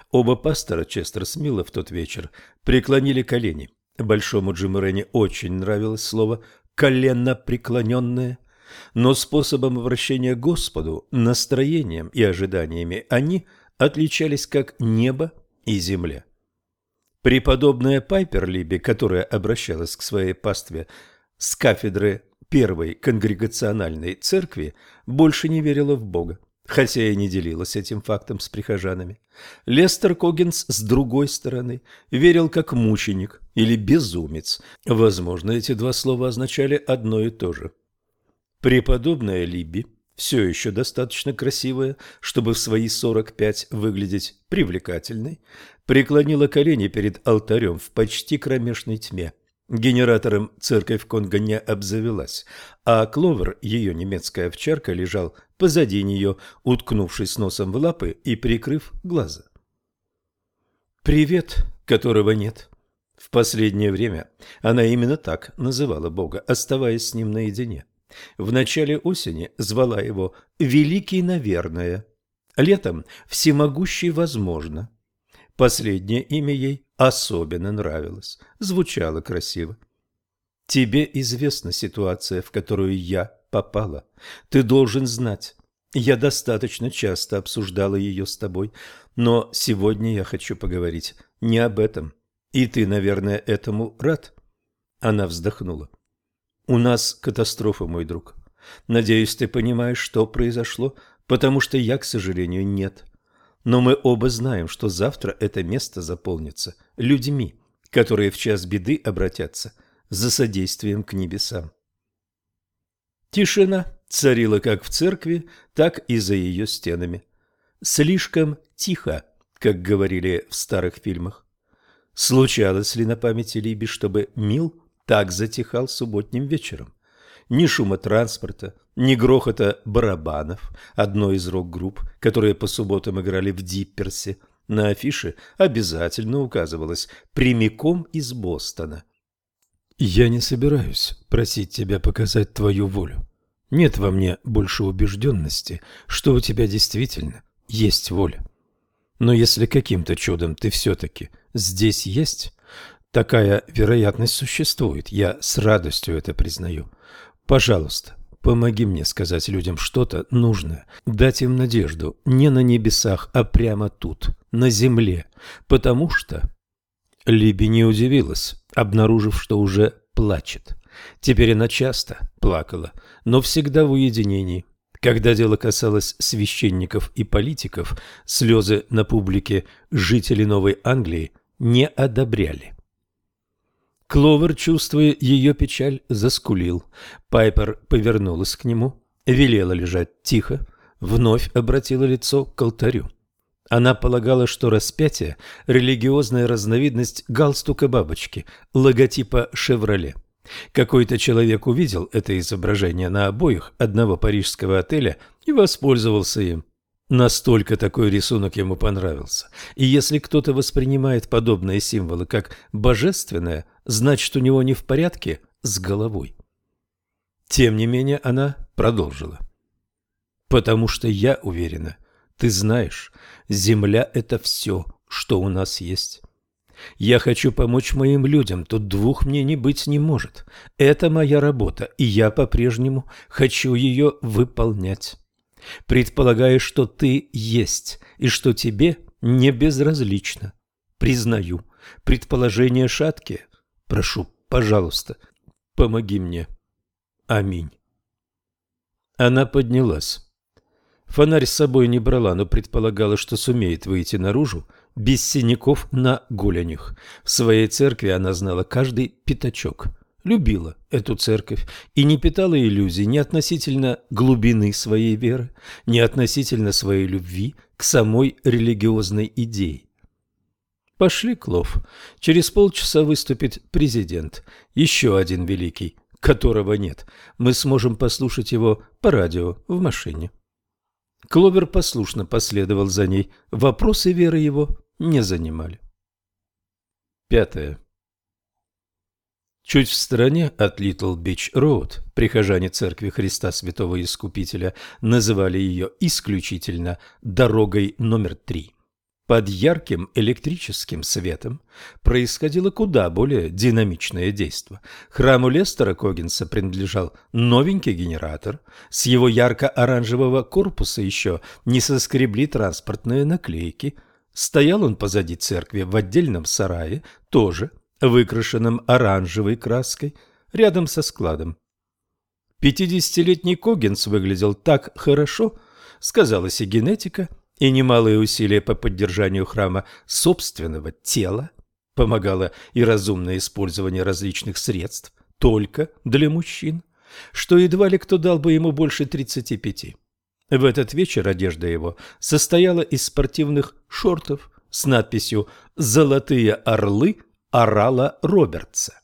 Оба пастора Честер Смила в тот вечер преклонили колени. Большому Джиму Ренни очень нравилось слово «колено преклоненное», но способом обращения к Господу, настроением и ожиданиями они отличались как небо и земля. Преподобная Пайпер Либи, которая обращалась к своей пастве с кафедры Первой конгрегациональной церкви, больше не верила в Бога, хотя и не делилась этим фактом с прихожанами. Лестер Когенс, с другой стороны, верил как мученик или безумец. Возможно, эти два слова означали одно и то же – Преподобная Либи, все еще достаточно красивая, чтобы в свои 45 выглядеть привлекательной, преклонила колени перед алтарем в почти кромешной тьме. Генератором церковь Конго не обзавелась, а Кловер, ее немецкая овчарка, лежал позади нее, уткнувшись носом в лапы и прикрыв глаза. «Привет, которого нет». В последнее время она именно так называла Бога, оставаясь с ним наедине. В начале осени звала его «Великий, наверное», летом «Всемогущий, возможно». Последнее имя ей особенно нравилось, звучало красиво. «Тебе известна ситуация, в которую я попала. Ты должен знать. Я достаточно часто обсуждала ее с тобой, но сегодня я хочу поговорить не об этом. И ты, наверное, этому рад?» Она вздохнула. У нас катастрофа, мой друг. Надеюсь, ты понимаешь, что произошло, потому что я, к сожалению, нет. Но мы оба знаем, что завтра это место заполнится людьми, которые в час беды обратятся за содействием к небесам. Тишина царила как в церкви, так и за ее стенами. Слишком тихо, как говорили в старых фильмах. Случалось ли на памяти Либи, чтобы Мил так затихал субботним вечером. Ни шума транспорта, ни грохота барабанов, одной из рок-групп, которые по субботам играли в Дипперсе. На афише обязательно указывалось «прямиком из Бостона». «Я не собираюсь просить тебя показать твою волю. Нет во мне больше убежденности, что у тебя действительно есть воля. Но если каким-то чудом ты все-таки здесь есть, Такая вероятность существует, я с радостью это признаю. Пожалуйста, помоги мне сказать людям что-то нужное, дать им надежду не на небесах, а прямо тут, на земле, потому что...» Либи не удивилась, обнаружив, что уже плачет. Теперь она часто плакала, но всегда в уединении. Когда дело касалось священников и политиков, слезы на публике жители Новой Англии не одобряли. Кловер, чувствуя ее печаль, заскулил. Пайпер повернулась к нему, велела лежать тихо, вновь обратила лицо к алтарю. Она полагала, что распятие – религиозная разновидность галстука бабочки, логотипа «Шевроле». Какой-то человек увидел это изображение на обоих одного парижского отеля и воспользовался им. Настолько такой рисунок ему понравился. И если кто-то воспринимает подобные символы как божественное, значит у него не в порядке с головой. Тем не менее она продолжила. «Потому что я уверена, ты знаешь, земля – это все, что у нас есть. Я хочу помочь моим людям, тут двух мне не быть не может. Это моя работа, и я по-прежнему хочу ее выполнять. Предполагаю, что ты есть, и что тебе не безразлично. Признаю, предположение шаткие. Прошу, пожалуйста, помоги мне. Аминь. Она поднялась. Фонарь с собой не брала, но предполагала, что сумеет выйти наружу без синяков на голенях. В своей церкви она знала каждый пятачок, любила эту церковь и не питала иллюзий ни относительно глубины своей веры, ни относительно своей любви к самой религиозной идее. Пошли, Клов. Через полчаса выступит президент, еще один великий, которого нет. Мы сможем послушать его по радио в машине. Кловер послушно последовал за ней. Вопросы веры его не занимали. Пятое. Чуть в стороне от Литл Бич Роуд прихожане Церкви Христа Святого Искупителя называли ее исключительно «дорогой номер три». Под ярким электрическим светом происходило куда более динамичное действо. Храму Лестера Когинса принадлежал новенький генератор. С его ярко-оранжевого корпуса еще не соскребли транспортные наклейки. Стоял он позади церкви в отдельном сарае, тоже выкрашенном оранжевой краской, рядом со складом. Пятидесятилетний Когинс выглядел так хорошо, сказалась и генетика – и немалые усилия по поддержанию храма собственного тела, помогало и разумное использование различных средств только для мужчин, что едва ли кто дал бы ему больше 35. В этот вечер одежда его состояла из спортивных шортов с надписью «Золотые орлы орала Робертса».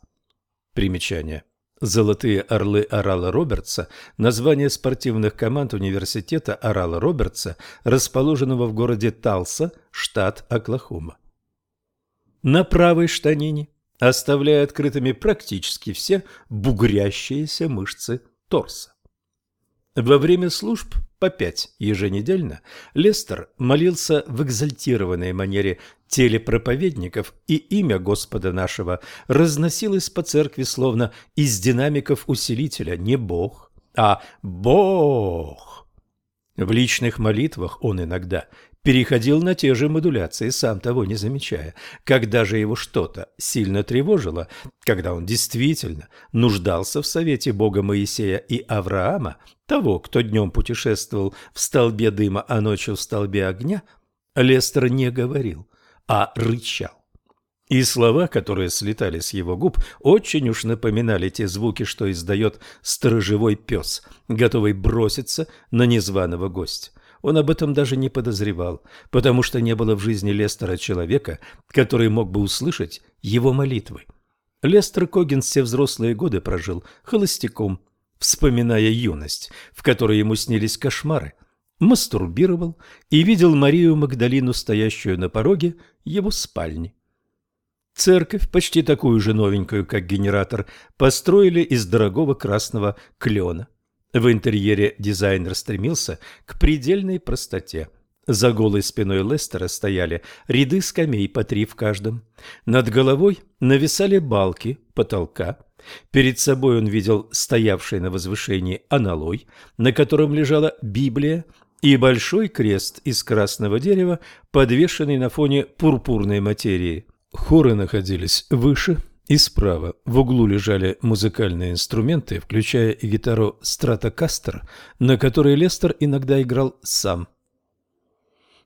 Примечание. Золотые орлы Орала Робертса – название спортивных команд университета Орала Робертса, расположенного в городе Талса, штат Оклахома. На правой штанине, оставляя открытыми практически все бугрящиеся мышцы торса. Во время служб по пять еженедельно Лестер молился в экзальтированной манере телепроповедников, и имя Господа нашего разносилось по церкви словно из динамиков усилителя не Бог, а Бог. В личных молитвах он иногда переходил на те же модуляции, сам того не замечая. Когда же его что-то сильно тревожило, когда он действительно нуждался в совете Бога Моисея и Авраама, того, кто днем путешествовал в столбе дыма, а ночью в столбе огня, Лестер не говорил, а рычал. И слова, которые слетали с его губ, очень уж напоминали те звуки, что издает сторожевой пес, готовый броситься на незваного гостя. Он об этом даже не подозревал, потому что не было в жизни Лестера человека, который мог бы услышать его молитвы. Лестер Когин все взрослые годы прожил холостяком, вспоминая юность, в которой ему снились кошмары, мастурбировал и видел Марию Магдалину, стоящую на пороге его спальни. Церковь, почти такую же новенькую, как генератор, построили из дорогого красного клена. В интерьере дизайнер стремился к предельной простоте. За голой спиной Лестера стояли ряды скамей по три в каждом. Над головой нависали балки потолка Перед собой он видел стоявший на возвышении аналой, на котором лежала Библия, и большой крест из красного дерева, подвешенный на фоне пурпурной материи. Хоры находились выше и справа. В углу лежали музыкальные инструменты, включая и гитару Стратокастер, на которой Лестер иногда играл сам.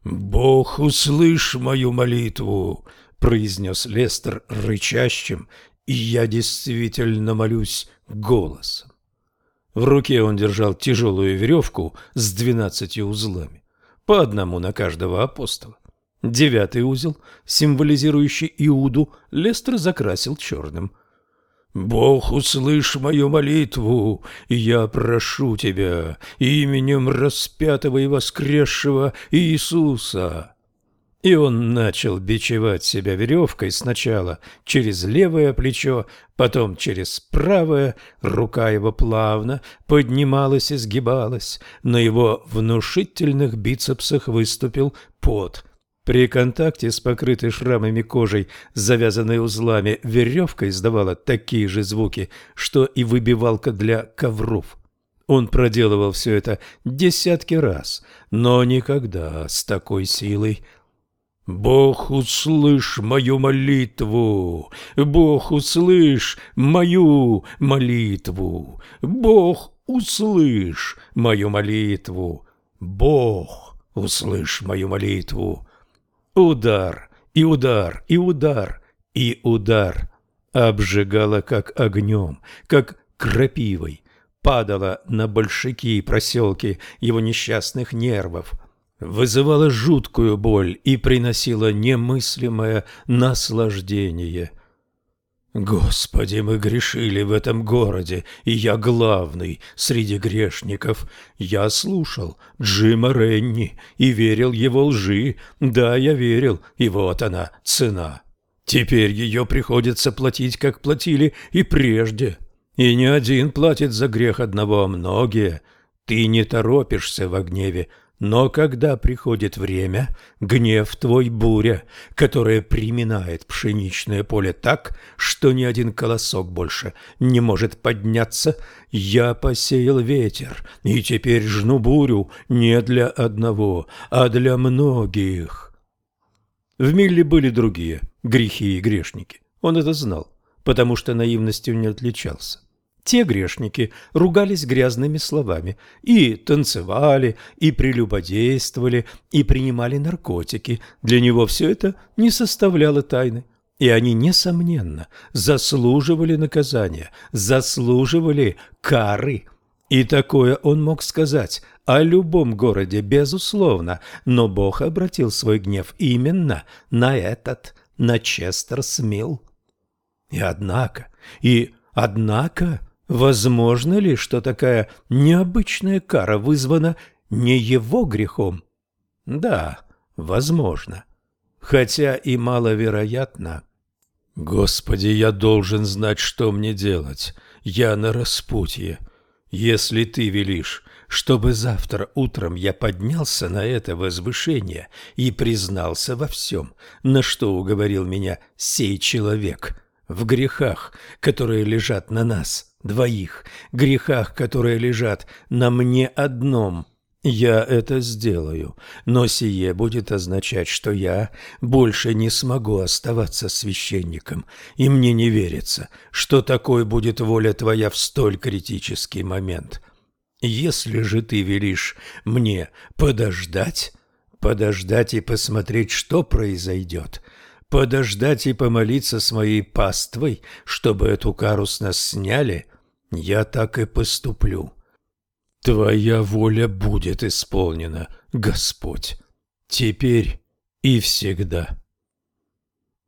«Бог, услышь мою молитву!» — произнес Лестер рычащим, и я действительно молюсь голосом. В руке он держал тяжелую веревку с двенадцатью узлами, по одному на каждого апостола. Девятый узел, символизирующий Иуду, Лестер закрасил черным. «Бог, услышь мою молитву, я прошу тебя именем распятого и воскресшего Иисуса». И он начал бичевать себя веревкой сначала через левое плечо, потом через правое. Рука его плавно поднималась и сгибалась. На его внушительных бицепсах выступил пот. При контакте с покрытой шрамами кожей, завязанной узлами, веревка издавала такие же звуки, что и выбивалка для ковров. Он проделывал все это десятки раз, но никогда с такой силой Бог, услышь мою молитву! Бог, услышь мою молитву! Бог, услышь мою молитву! Бог, услышь мою молитву! Удар, и удар, и удар, и удар. Обжигало, как огнем, как крапивой. Падала на большаки и проселки его несчастных нервов вызывала жуткую боль и приносила немыслимое наслаждение. Господи, мы грешили в этом городе, и я главный среди грешников. Я слушал Джима Ренни и верил его лжи. Да, я верил, и вот она, цена. Теперь ее приходится платить, как платили и прежде. И не один платит за грех одного, а многие. Ты не торопишься в гневе, но когда приходит время, гнев твой буря, которая приминает пшеничное поле так, что ни один колосок больше не может подняться, я посеял ветер, и теперь жну бурю не для одного, а для многих. В Милле были другие грехи и грешники. Он это знал, потому что наивностью не отличался. Те грешники ругались грязными словами и танцевали, и прелюбодействовали, и принимали наркотики. Для него все это не составляло тайны. И они, несомненно, заслуживали наказания, заслуживали кары. И такое он мог сказать о любом городе, безусловно, но Бог обратил свой гнев именно на этот, на Честерсмилл. И однако, и однако... Возможно ли, что такая необычная кара вызвана не его грехом? Да, возможно. Хотя и маловероятно. Господи, я должен знать, что мне делать. Я на распутье. Если ты велишь, чтобы завтра утром я поднялся на это возвышение и признался во всем, на что уговорил меня сей человек, в грехах, которые лежат на нас, двоих, грехах, которые лежат на мне одном. Я это сделаю, но сие будет означать, что я больше не смогу оставаться священником, и мне не верится, что такой будет воля твоя в столь критический момент. Если же ты велишь мне подождать, подождать и посмотреть, что произойдет, подождать и помолиться с моей паствой, чтобы эту кару с нас сняли, я так и поступлю. Твоя воля будет исполнена, Господь, теперь и всегда.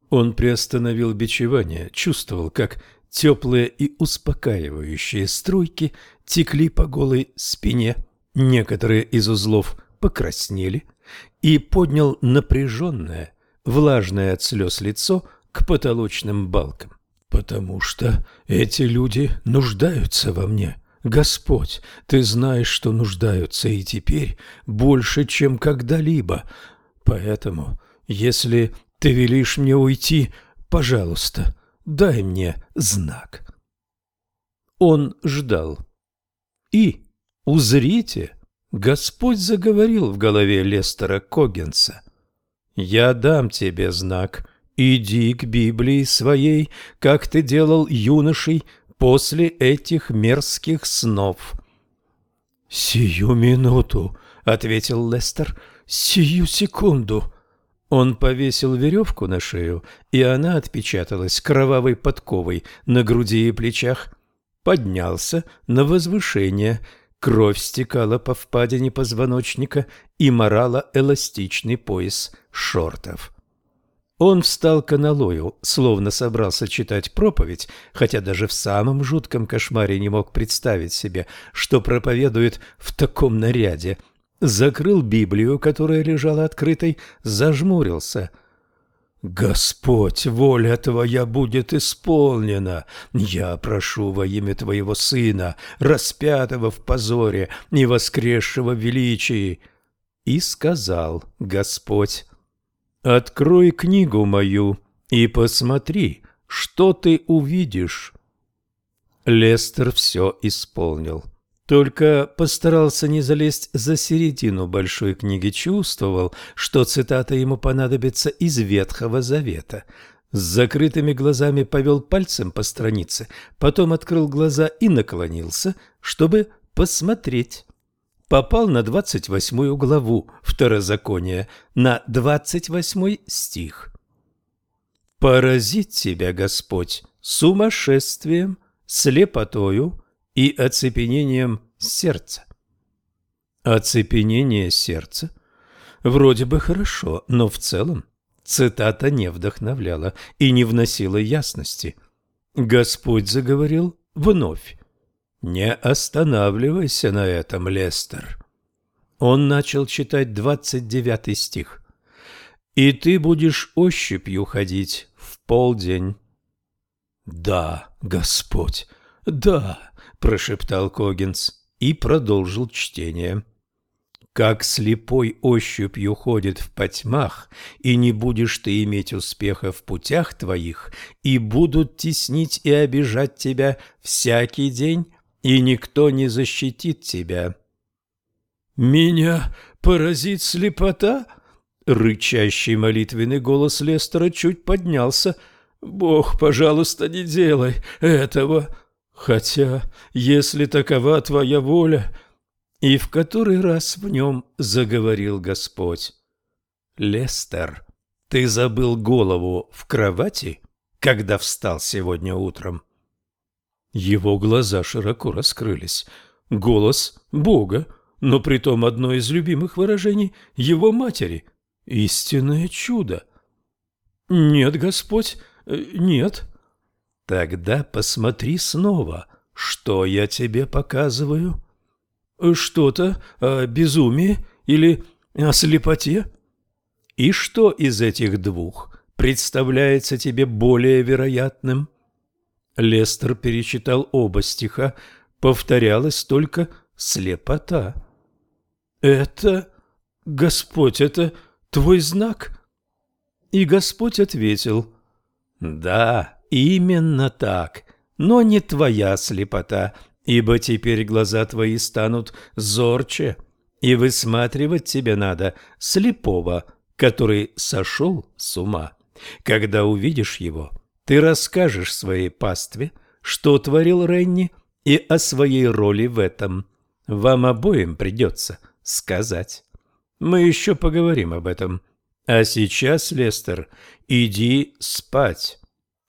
Он приостановил бичевание, чувствовал, как теплые и успокаивающие струйки текли по голой спине, некоторые из узлов покраснели, и поднял напряженное, влажное от слез лицо к потолочным балкам потому что эти люди нуждаются во мне. Господь, ты знаешь, что нуждаются и теперь больше, чем когда-либо. Поэтому, если ты велишь мне уйти, пожалуйста, дай мне знак». Он ждал. И, узрите, Господь заговорил в голове Лестера Когенса. «Я дам тебе знак. Иди к Библии своей, как ты делал юношей после этих мерзких снов». «Сию минуту», — ответил Лестер, — «сию секунду». Он повесил веревку на шею, и она отпечаталась кровавой подковой на груди и плечах. Поднялся на возвышение — Кровь стекала по впадине позвоночника и морала эластичный пояс шортов. Он встал к аналою, словно собрался читать проповедь, хотя даже в самом жутком кошмаре не мог представить себе, что проповедует в таком наряде. Закрыл Библию, которая лежала открытой, зажмурился – Господь, воля Твоя будет исполнена. Я прошу во имя Твоего Сына, распятого в позоре и воскресшего в величии. И сказал Господь, «Открой книгу мою и посмотри, что ты увидишь». Лестер все исполнил. Только постарался не залезть за середину большой книги, чувствовал, что цитата ему понадобится из Ветхого Завета. С закрытыми глазами повел пальцем по странице, потом открыл глаза и наклонился, чтобы посмотреть. Попал на двадцать восьмую главу Второзакония, на двадцать восьмой стих. «Поразить тебя, Господь, сумасшествием, слепотою, и оцепенением сердца. Оцепенение сердца? Вроде бы хорошо, но в целом цитата не вдохновляла и не вносила ясности. Господь заговорил вновь. «Не останавливайся на этом, Лестер». Он начал читать двадцать девятый стих. «И ты будешь ощупью ходить в полдень». «Да, Господь, да, прошептал Когинс и продолжил чтение. Как слепой ощупью ходит в потьмах, и не будешь ты иметь успеха в путях твоих, и будут теснить и обижать тебя всякий день, и никто не защитит тебя. «Меня поразит слепота?» Рычащий молитвенный голос Лестера чуть поднялся. «Бог, пожалуйста, не делай этого!» Хотя, если такова твоя воля, и в который раз в нем заговорил Господь. Лестер, ты забыл голову в кровати, когда встал сегодня утром? Его глаза широко раскрылись. Голос Бога, но притом одно из любимых выражений его матери. Истинное чудо. Нет, Господь, э, нет. Тогда посмотри снова, что я тебе показываю. Что-то о безумии или о слепоте? И что из этих двух представляется тебе более вероятным? Лестер перечитал оба стиха, повторялась только слепота. «Это, Господь, это твой знак?» И Господь ответил, «Да, Именно так, но не твоя слепота, ибо теперь глаза твои станут зорче, и высматривать тебе надо слепого, который сошел с ума. Когда увидишь его, ты расскажешь своей пастве, что творил Ренни, и о своей роли в этом. Вам обоим придется сказать. Мы еще поговорим об этом. А сейчас, Лестер, иди спать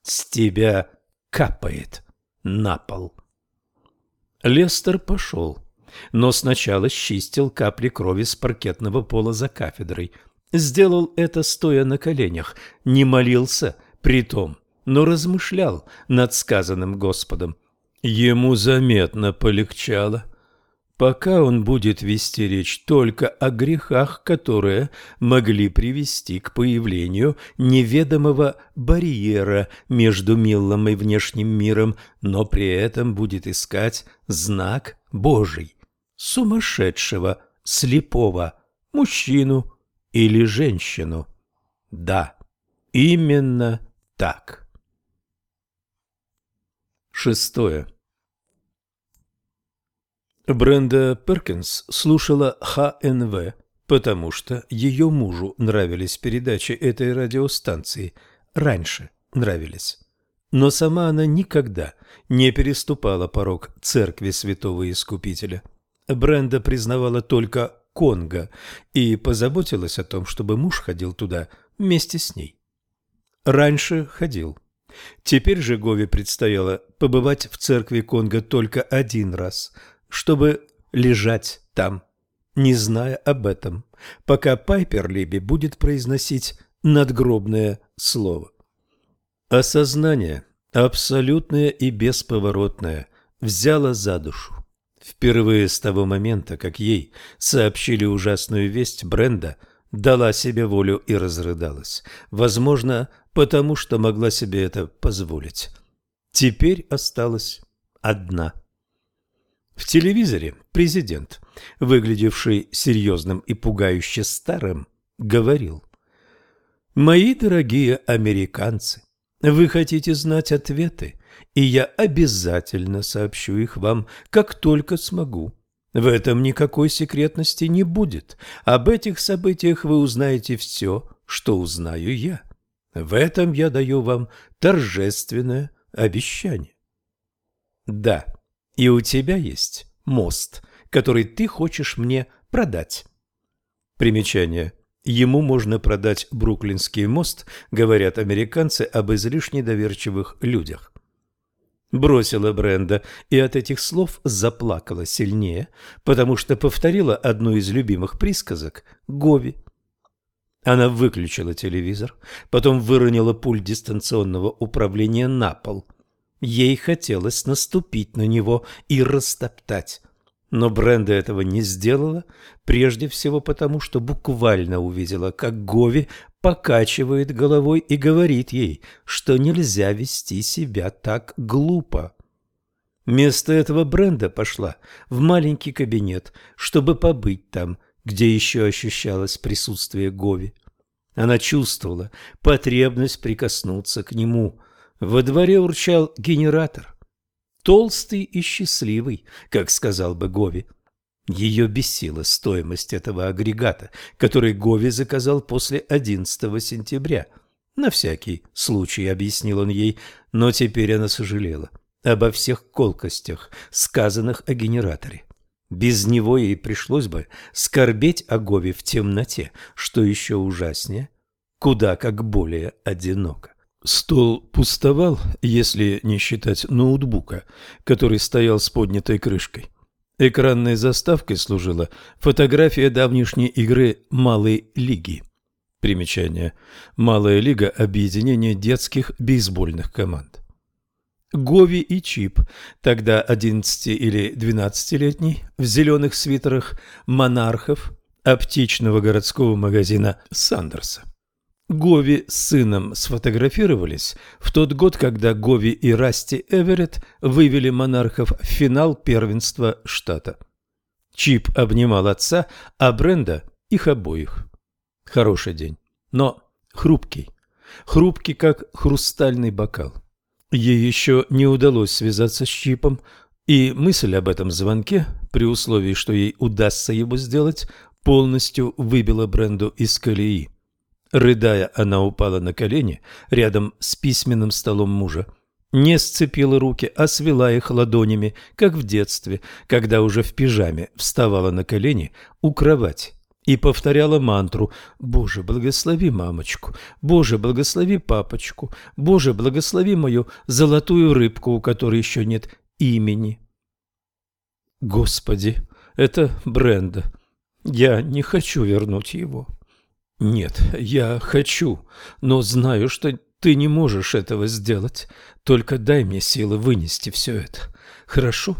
с тебя капает на пол. Лестер пошел, но сначала счистил капли крови с паркетного пола за кафедрой. Сделал это, стоя на коленях, не молился при том, но размышлял над сказанным Господом. Ему заметно полегчало. Пока он будет вести речь только о грехах, которые могли привести к появлению неведомого барьера между Миллом и внешним миром, но при этом будет искать знак Божий, сумасшедшего, слепого, мужчину или женщину. Да, именно так. Шестое. Бренда Перкинс слушала ХНВ, потому что ее мужу нравились передачи этой радиостанции. Раньше нравились. Но сама она никогда не переступала порог церкви святого Искупителя. Бренда признавала только Конго и позаботилась о том, чтобы муж ходил туда вместе с ней. Раньше ходил. Теперь же Гове предстояло побывать в церкви Конго только один раз, чтобы лежать там, не зная об этом, пока Пайпер Либи будет произносить надгробное слово. Осознание, абсолютное и бесповоротное, взяло за душу. Впервые с того момента, как ей сообщили ужасную весть, Бренда дала себе волю и разрыдалась. Возможно, потому что могла себе это позволить. Теперь осталась одна. В телевизоре президент, выглядевший серьезным и пугающе старым, говорил «Мои дорогие американцы, вы хотите знать ответы, и я обязательно сообщу их вам, как только смогу. В этом никакой секретности не будет. Об этих событиях вы узнаете все, что узнаю я. В этом я даю вам торжественное обещание. Да, и у тебя есть мост, который ты хочешь мне продать. Примечание. Ему можно продать Бруклинский мост, говорят американцы об излишне доверчивых людях. Бросила Бренда и от этих слов заплакала сильнее, потому что повторила одну из любимых присказок Гови. Она выключила телевизор, потом выронила пульт дистанционного управления на пол. Ей хотелось наступить на него и растоптать. Но Бренда этого не сделала, прежде всего потому, что буквально увидела, как Гови покачивает головой и говорит ей, что нельзя вести себя так глупо. Вместо этого Бренда пошла в маленький кабинет, чтобы побыть там, где еще ощущалось присутствие Гови. Она чувствовала потребность прикоснуться к нему. Во дворе урчал генератор толстый и счастливый, как сказал бы Гови. Ее бесила стоимость этого агрегата, который Гови заказал после 11 сентября. На всякий случай, объяснил он ей, но теперь она сожалела обо всех колкостях, сказанных о генераторе. Без него ей пришлось бы скорбеть о Гове в темноте, что еще ужаснее, куда как более одиноко. Стол пустовал, если не считать ноутбука, который стоял с поднятой крышкой. Экранной заставкой служила фотография давнишней игры «Малой лиги». Примечание. «Малая лига» – объединение детских бейсбольных команд. Гови и Чип, тогда 11 или 12-летний, в зеленых свитерах монархов аптечного городского магазина Сандерса. Гови с сыном сфотографировались в тот год, когда Гови и Расти Эверетт вывели монархов в финал первенства штата. Чип обнимал отца, а Бренда – их обоих. Хороший день, но хрупкий. Хрупкий, как хрустальный бокал. Ей еще не удалось связаться с Чипом, и мысль об этом звонке, при условии, что ей удастся его сделать, полностью выбила Бренду из колеи. Рыдая, она упала на колени рядом с письменным столом мужа. Не сцепила руки, а свела их ладонями, как в детстве, когда уже в пижаме вставала на колени у кровати и повторяла мантру «Боже, благослови мамочку! Боже, благослови папочку! Боже, благослови мою золотую рыбку, у которой еще нет имени!» Господи, это Бренда. Я не хочу вернуть его. Нет, я хочу, но знаю, что ты не можешь этого сделать. Только дай мне силы вынести все это. Хорошо?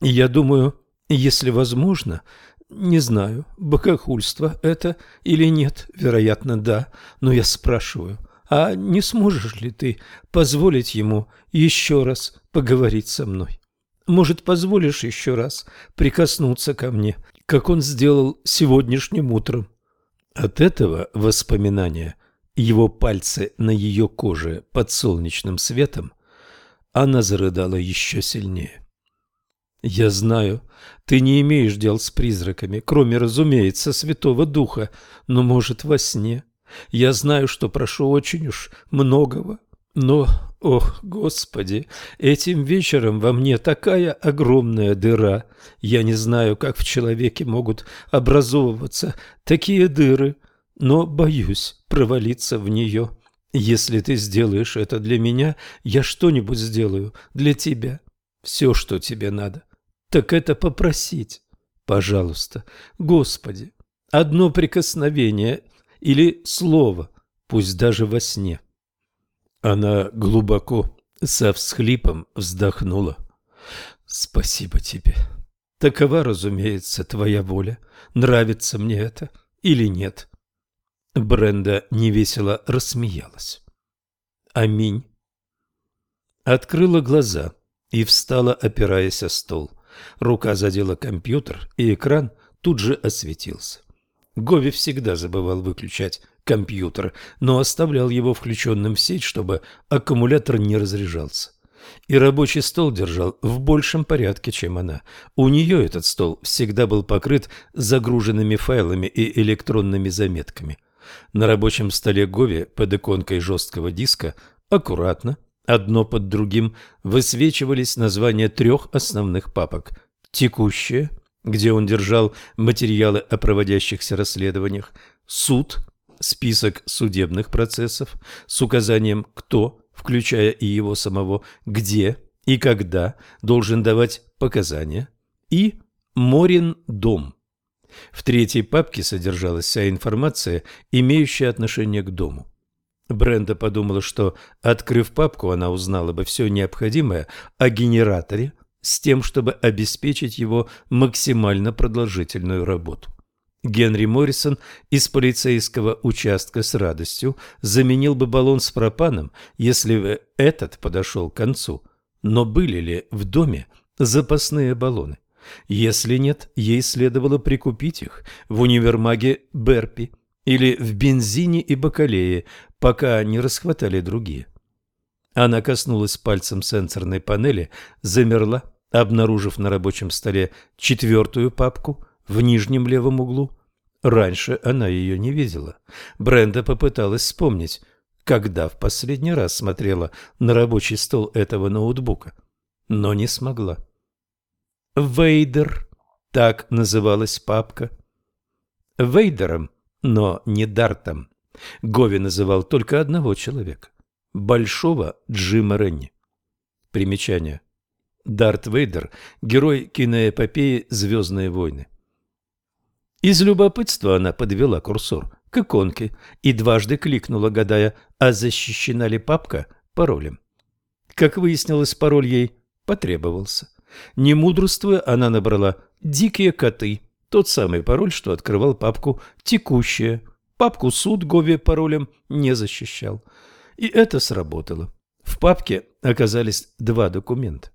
Я думаю, если возможно, не знаю, богохульство это или нет, вероятно, да, но я спрашиваю, а не сможешь ли ты позволить ему еще раз поговорить со мной? Может, позволишь еще раз прикоснуться ко мне, как он сделал сегодняшним утром? От этого воспоминания его пальцы на ее коже под солнечным светом она зарыдала еще сильнее. Я знаю, ты не имеешь дел с призраками, кроме, разумеется, Святого Духа, но, может, во сне. Я знаю, что прошу очень уж многого, но, ох, Господи, этим вечером во мне такая огромная дыра. Я не знаю, как в человеке могут образовываться такие дыры, но боюсь провалиться в нее. Если ты сделаешь это для меня, я что-нибудь сделаю для тебя. Все, что тебе надо так это попросить. Пожалуйста, Господи, одно прикосновение или слово, пусть даже во сне. Она глубоко, со всхлипом вздохнула. Спасибо тебе. Такова, разумеется, твоя воля. Нравится мне это или нет? Бренда невесело рассмеялась. Аминь. Открыла глаза и встала, опираясь о стол. Рука задела компьютер, и экран тут же осветился. Гови всегда забывал выключать компьютер, но оставлял его включенным в сеть, чтобы аккумулятор не разряжался. И рабочий стол держал в большем порядке, чем она. У нее этот стол всегда был покрыт загруженными файлами и электронными заметками. На рабочем столе Гови под иконкой жесткого диска аккуратно, Одно под другим высвечивались названия трех основных папок. «Текущее», где он держал материалы о проводящихся расследованиях, «Суд», список судебных процессов с указанием «кто», включая и его самого, где и когда должен давать показания, и «Морин дом». В третьей папке содержалась вся информация, имеющая отношение к дому. Бренда подумала, что, открыв папку, она узнала бы все необходимое о генераторе с тем, чтобы обеспечить его максимально продолжительную работу. Генри Моррисон из полицейского участка с радостью заменил бы баллон с пропаном, если бы этот подошел к концу. Но были ли в доме запасные баллоны? Если нет, ей следовало прикупить их в универмаге Берпи или в бензине и бакалее, пока не расхватали другие. Она коснулась пальцем сенсорной панели, замерла, обнаружив на рабочем столе четвертую папку в нижнем левом углу. Раньше она ее не видела. Бренда попыталась вспомнить, когда в последний раз смотрела на рабочий стол этого ноутбука, но не смогла. «Вейдер» — так называлась папка. Вейдером но не Дартом. Гови называл только одного человека – Большого Джима Ренни. Примечание. Дарт Вейдер – герой киноэпопеи «Звездные войны». Из любопытства она подвела курсор к иконке и дважды кликнула, гадая, а защищена ли папка паролем. Как выяснилось, пароль ей потребовался. Не мудрствуя, она набрала «Дикие коты» Тот самый пароль, что открывал папку «Текущая». Папку «Суд» Гови паролем не защищал. И это сработало. В папке оказались два документа.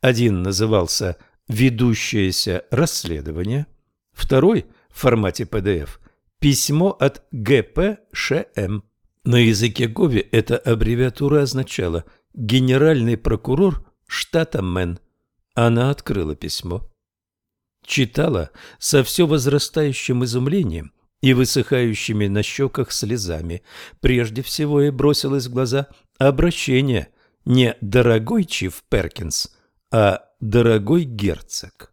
Один назывался «Ведущееся расследование», второй в формате PDF «Письмо от ГПШМ». На языке Гови эта аббревиатура означала «Генеральный прокурор штата Мэн». Она открыла письмо читала со все возрастающим изумлением и высыхающими на щеках слезами. Прежде всего ей бросилось в глаза обращение не «дорогой Чиф Перкинс», а «дорогой герцог».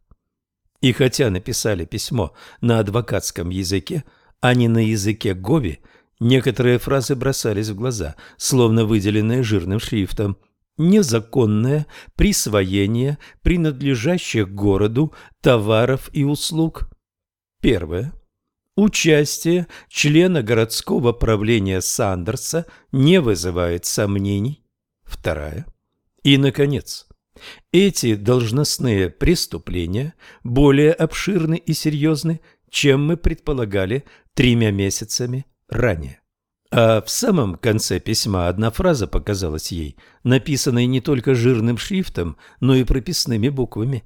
И хотя написали письмо на адвокатском языке, а не на языке Гови, некоторые фразы бросались в глаза, словно выделенные жирным шрифтом – незаконное присвоение принадлежащих городу товаров и услуг. Первое. Участие члена городского правления Сандерса не вызывает сомнений. Вторая. И, наконец, эти должностные преступления более обширны и серьезны, чем мы предполагали тремя месяцами ранее. А в самом конце письма одна фраза показалась ей, написанной не только жирным шрифтом, но и прописными буквами.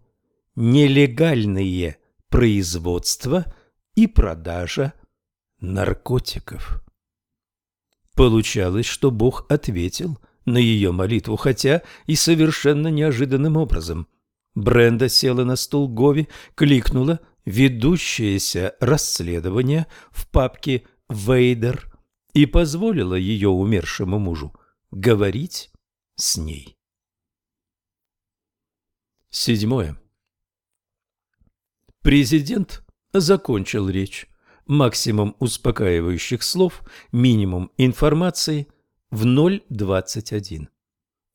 «Нелегальные производство и продажа наркотиков». Получалось, что Бог ответил на ее молитву, хотя и совершенно неожиданным образом. Бренда села на стул Гови, кликнула «Ведущееся расследование» в папке «Вейдер» и позволила ее умершему мужу говорить с ней. Седьмое. Президент закончил речь. Максимум успокаивающих слов, минимум информации в 0.21.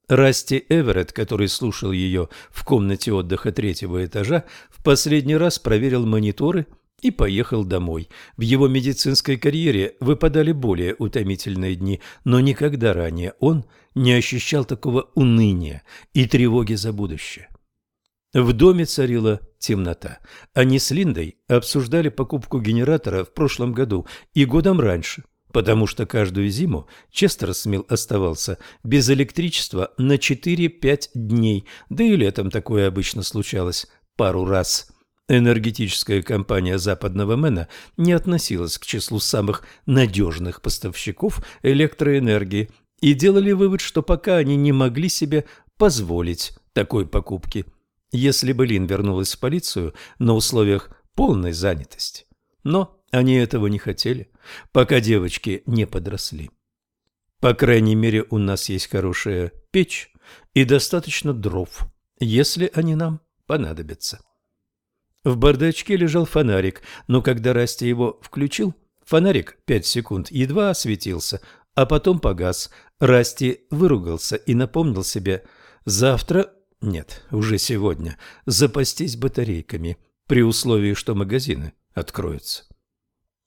Расти Эверетт, который слушал ее в комнате отдыха третьего этажа, в последний раз проверил мониторы и поехал домой. В его медицинской карьере выпадали более утомительные дни, но никогда ранее он не ощущал такого уныния и тревоги за будущее. В доме царила темнота. Они с Линдой обсуждали покупку генератора в прошлом году и годом раньше потому что каждую зиму Честерсмил оставался без электричества на 4-5 дней, да и летом такое обычно случалось пару раз. Энергетическая компания западного Мэна не относилась к числу самых надежных поставщиков электроэнергии и делали вывод, что пока они не могли себе позволить такой покупки, если бы Лин вернулась в полицию на условиях полной занятости. Но они этого не хотели, пока девочки не подросли. По крайней мере, у нас есть хорошая печь и достаточно дров, если они нам понадобятся. В бардачке лежал фонарик, но когда Расти его включил, фонарик пять секунд едва осветился, а потом погас. Расти выругался и напомнил себе завтра, нет, уже сегодня, запастись батарейками, при условии, что магазины откроются.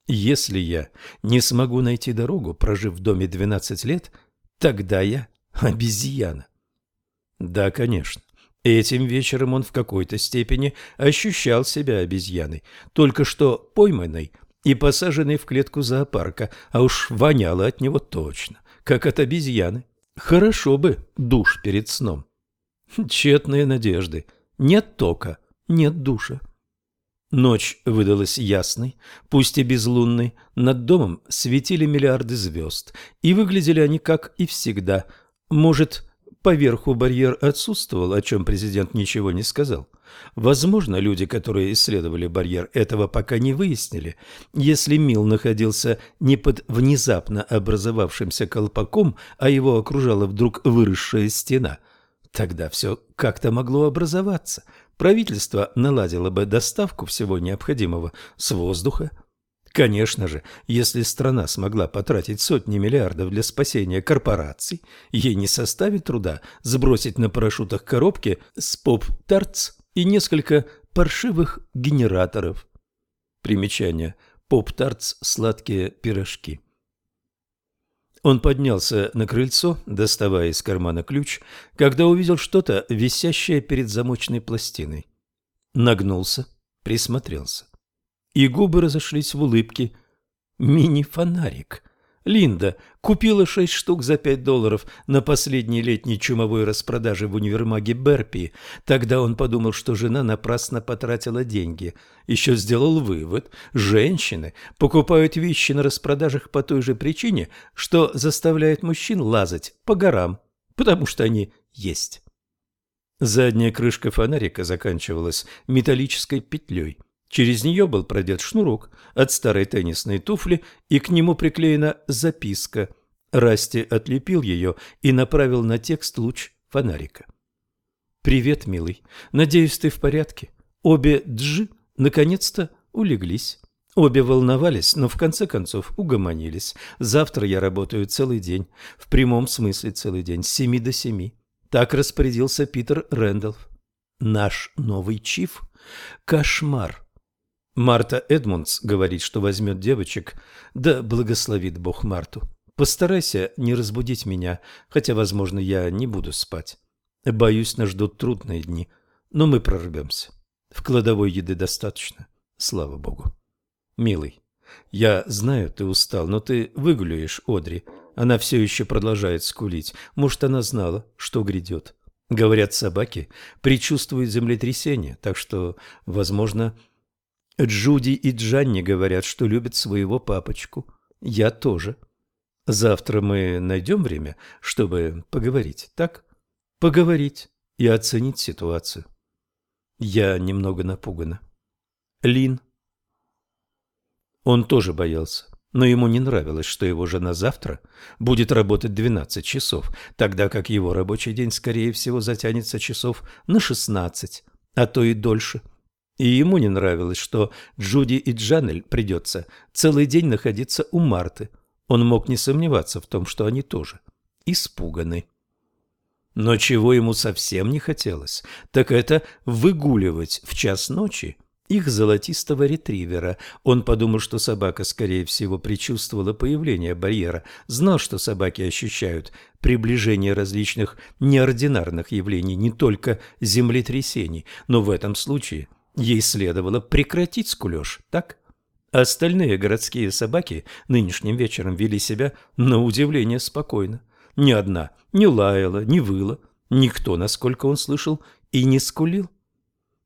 Если я не смогу найти дорогу, прожив в доме 12 лет, тогда я обезьяна. Да, конечно. Этим вечером он в какой-то степени ощущал себя обезьяной, только что пойманной и посаженной в клетку зоопарка, а уж воняло от него точно, как от обезьяны. Хорошо бы душ перед сном. Тщетные надежды. Нет тока, нет душа. Ночь выдалась ясной, пусть и безлунной, над домом светили миллиарды звезд, и выглядели они как и всегда. Может, поверху барьер отсутствовал, о чем президент ничего не сказал. Возможно, люди, которые исследовали барьер, этого пока не выяснили. Если Мил находился не под внезапно образовавшимся колпаком, а его окружала вдруг выросшая стена, тогда все как-то могло образоваться – правительство наладило бы доставку всего необходимого с воздуха. Конечно же, если страна смогла потратить сотни миллиардов для спасения корпораций, ей не составит труда сбросить на парашютах коробки с поп-тартс и несколько паршивых генераторов. Примечание. Поп-тартс – сладкие пирожки. Он поднялся на крыльцо, доставая из кармана ключ, когда увидел что-то, висящее перед замочной пластиной. Нагнулся, присмотрелся. И губы разошлись в улыбке. Мини-фонарик. Линда купила шесть штук за пять долларов на последней летней чумовой распродаже в универмаге Берпи. Тогда он подумал, что жена напрасно потратила деньги. Еще сделал вывод. Женщины покупают вещи на распродажах по той же причине, что заставляет мужчин лазать по горам, потому что они есть. Задняя крышка фонарика заканчивалась металлической петлей – Через нее был продет шнурок от старой теннисной туфли, и к нему приклеена записка. Расти отлепил ее и направил на текст луч фонарика. «Привет, милый. Надеюсь, ты в порядке. Обе Джи наконец-то улеглись. Обе волновались, но в конце концов угомонились. Завтра я работаю целый день, в прямом смысле целый день, с семи до семи. Так распорядился Питер Рэндалф. Наш новый чиф – кошмар. Марта Эдмундс говорит, что возьмет девочек. Да благословит Бог Марту. Постарайся не разбудить меня, хотя, возможно, я не буду спать. Боюсь, нас ждут трудные дни, но мы прорвемся. В кладовой еды достаточно, слава Богу. Милый, я знаю, ты устал, но ты выгуляешь Одри. Она все еще продолжает скулить. Может, она знала, что грядет. Говорят, собаки предчувствуют землетрясение, так что, возможно, Джуди и Джанни говорят, что любят своего папочку. Я тоже. Завтра мы найдем время, чтобы поговорить, так? Поговорить и оценить ситуацию. Я немного напугана. Лин. Он тоже боялся, но ему не нравилось, что его жена завтра будет работать 12 часов, тогда как его рабочий день, скорее всего, затянется часов на 16, а то и дольше. И ему не нравилось, что Джуди и Джанель придется целый день находиться у Марты. Он мог не сомневаться в том, что они тоже испуганы. Но чего ему совсем не хотелось, так это выгуливать в час ночи их золотистого ретривера. Он подумал, что собака, скорее всего, предчувствовала появление барьера, знал, что собаки ощущают приближение различных неординарных явлений, не только землетрясений, но в этом случае ей следовало прекратить скулеж, так? Остальные городские собаки нынешним вечером вели себя на удивление спокойно. Ни одна не лаяла, не выла, никто, насколько он слышал, и не скулил.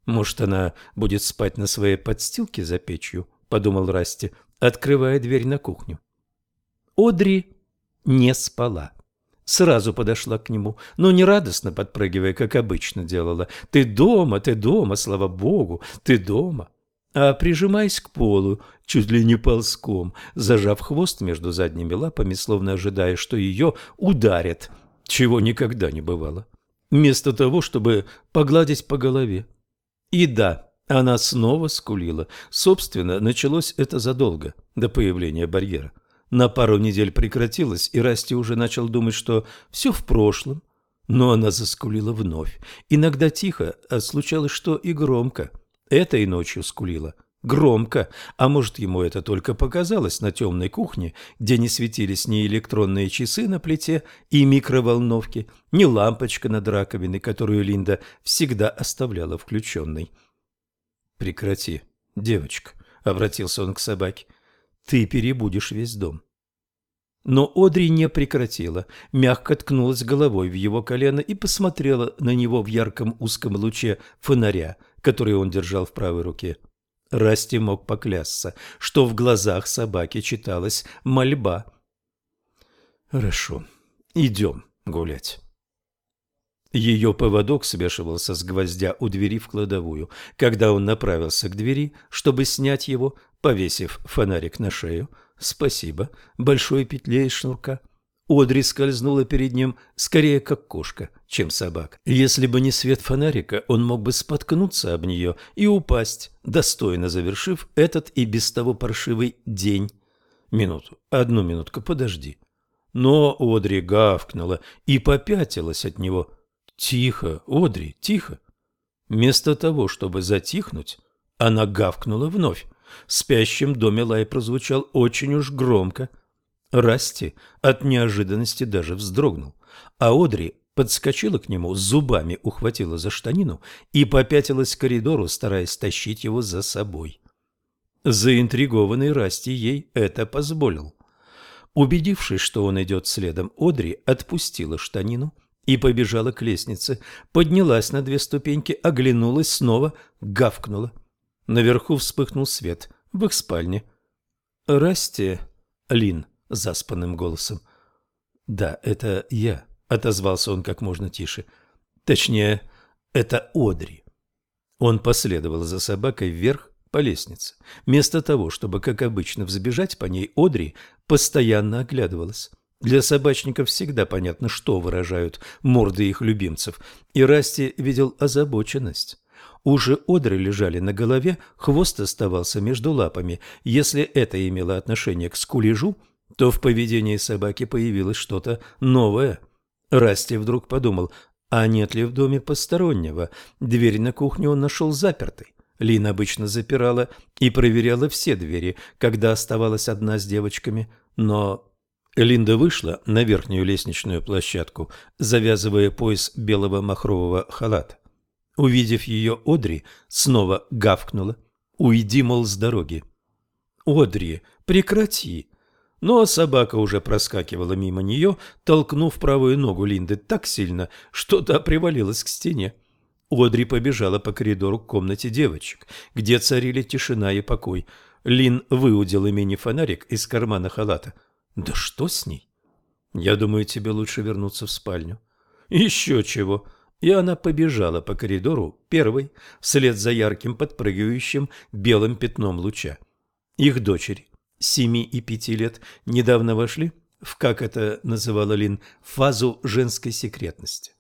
«Может, она будет спать на своей подстилке за печью?» – подумал Расти, открывая дверь на кухню. Одри не спала. Сразу подошла к нему, но не радостно подпрыгивая, как обычно делала. «Ты дома, ты дома, слава богу, ты дома!» а прижимаясь к полу, чуть ли не ползком, зажав хвост между задними лапами, словно ожидая, что ее ударят, чего никогда не бывало, вместо того, чтобы погладить по голове. И да, она снова скулила. Собственно, началось это задолго до появления барьера. На пару недель прекратилось, и Расти уже начал думать, что все в прошлом. Но она заскулила вновь. Иногда тихо, а случалось, что и громко – Этой ночью скулила. Громко, а может ему это только показалось на темной кухне, где не светились ни электронные часы на плите и микроволновки, ни лампочка над раковиной, которую Линда всегда оставляла включенной. «Прекрати, девочка», — обратился он к собаке, — «ты перебудешь весь дом». Но Одри не прекратила, мягко ткнулась головой в его колено и посмотрела на него в ярком узком луче фонаря, который он держал в правой руке. Расти мог поклясться, что в глазах собаки читалась мольба. «Хорошо, идем гулять». Ее поводок свешивался с гвоздя у двери в кладовую. Когда он направился к двери, чтобы снять его, повесив фонарик на шею, «Спасибо, большой петле из шнурка», Одри скользнула перед ним скорее как кошка, чем собака. Если бы не свет фонарика, он мог бы споткнуться об нее и упасть, достойно завершив этот и без того паршивый день. Минуту, одну минутку, подожди. Но Одри гавкнула и попятилась от него. Тихо, Одри, тихо. Вместо того, чтобы затихнуть, она гавкнула вновь. Спящем доме лай прозвучал очень уж громко – Расти от неожиданности даже вздрогнул, а Одри подскочила к нему, зубами ухватила за штанину и попятилась к коридору, стараясь тащить его за собой. Заинтригованный Расти ей это позволил. Убедившись, что он идет следом, Одри отпустила штанину и побежала к лестнице, поднялась на две ступеньки, оглянулась, снова гавкнула. Наверху вспыхнул свет в их спальне. «Расти, Лин», заспанным голосом. «Да, это я», — отозвался он как можно тише. «Точнее, это Одри». Он последовал за собакой вверх по лестнице. Вместо того, чтобы, как обычно, взбежать по ней, Одри постоянно оглядывалась. Для собачников всегда понятно, что выражают морды их любимцев, и Расти видел озабоченность. Уши Одри лежали на голове, хвост оставался между лапами. Если это имело отношение к скулежу, то в поведении собаки появилось что-то новое. Расти вдруг подумал, а нет ли в доме постороннего. Дверь на кухню он нашел запертой. Лин обычно запирала и проверяла все двери, когда оставалась одна с девочками, но... Линда вышла на верхнюю лестничную площадку, завязывая пояс белого махрового халата. Увидев ее, Одри снова гавкнула. «Уйди, мол, с дороги». «Одри, прекрати!» Но собака уже проскакивала мимо нее, толкнув правую ногу Линды так сильно, что та привалилась к стене. Одри побежала по коридору к комнате девочек, где царили тишина и покой. Лин выудила мини-фонарик из кармана халата. «Да что с ней?» «Я думаю, тебе лучше вернуться в спальню». «Еще чего!» И она побежала по коридору первой, вслед за ярким подпрыгивающим белым пятном луча. Их дочери, семи и пяти лет, недавно вошли в, как это называла Лин, фазу женской секретности.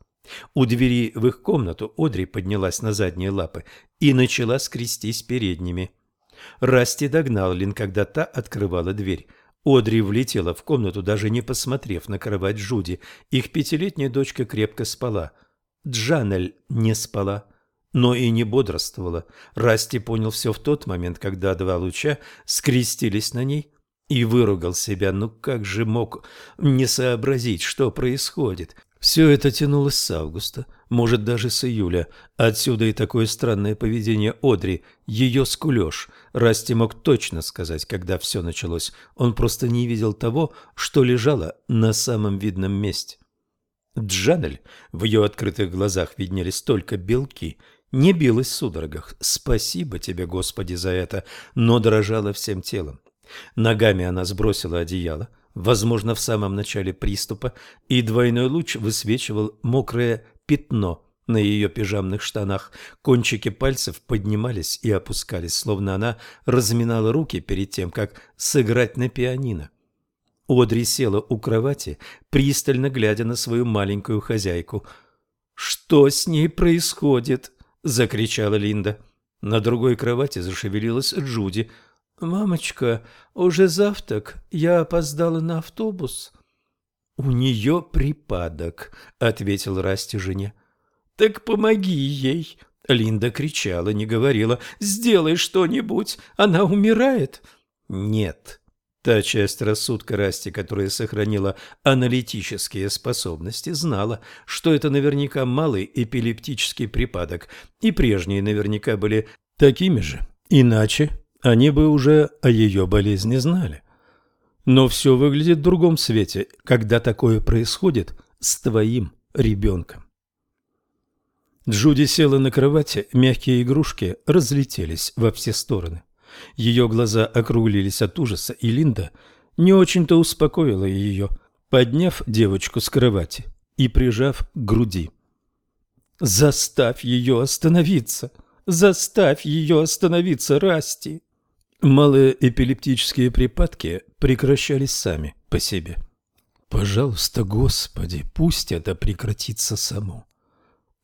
У двери в их комнату Одри поднялась на задние лапы и начала скрестись передними. Расти догнал Лин, когда та открывала дверь. Одри влетела в комнату, даже не посмотрев на кровать Жуди. Их пятилетняя дочка крепко спала. Джанель не спала, но и не бодрствовала. Расти понял все в тот момент, когда два луча скрестились на ней и выругал себя. Ну как же мог не сообразить, что происходит? Все это тянулось с августа, может даже с июля. Отсюда и такое странное поведение Одри, ее скулеж. Расти мог точно сказать, когда все началось. Он просто не видел того, что лежало на самом видном месте. Джанель, в ее открытых глазах виднелись только белки, не билась в судорогах. Спасибо тебе, Господи, за это, но дрожала всем телом. Ногами она сбросила одеяло, возможно, в самом начале приступа, и двойной луч высвечивал мокрое пятно на ее пижамных штанах. Кончики пальцев поднимались и опускались, словно она разминала руки перед тем, как сыграть на пианино. Одри села у кровати, пристально глядя на свою маленькую хозяйку. «Что с ней происходит?» – закричала Линда. На другой кровати зашевелилась Джуди – «Мамочка, уже завтрак, я опоздала на автобус». «У нее припадок», — ответил Расти жене. «Так помоги ей!» Линда кричала, не говорила. «Сделай что-нибудь! Она умирает!» «Нет!» Та часть рассудка Расти, которая сохранила аналитические способности, знала, что это наверняка малый эпилептический припадок, и прежние наверняка были такими же. Иначе они бы уже о ее болезни знали. Но все выглядит в другом свете, когда такое происходит с твоим ребенком. Джуди села на кровати, мягкие игрушки разлетелись во все стороны. Ее глаза округлились от ужаса, и Линда не очень-то успокоила ее, подняв девочку с кровати и прижав к груди. «Заставь ее остановиться! Заставь ее остановиться, Расти!» Малые эпилептические припадки прекращались сами по себе. «Пожалуйста, Господи, пусть это прекратится само».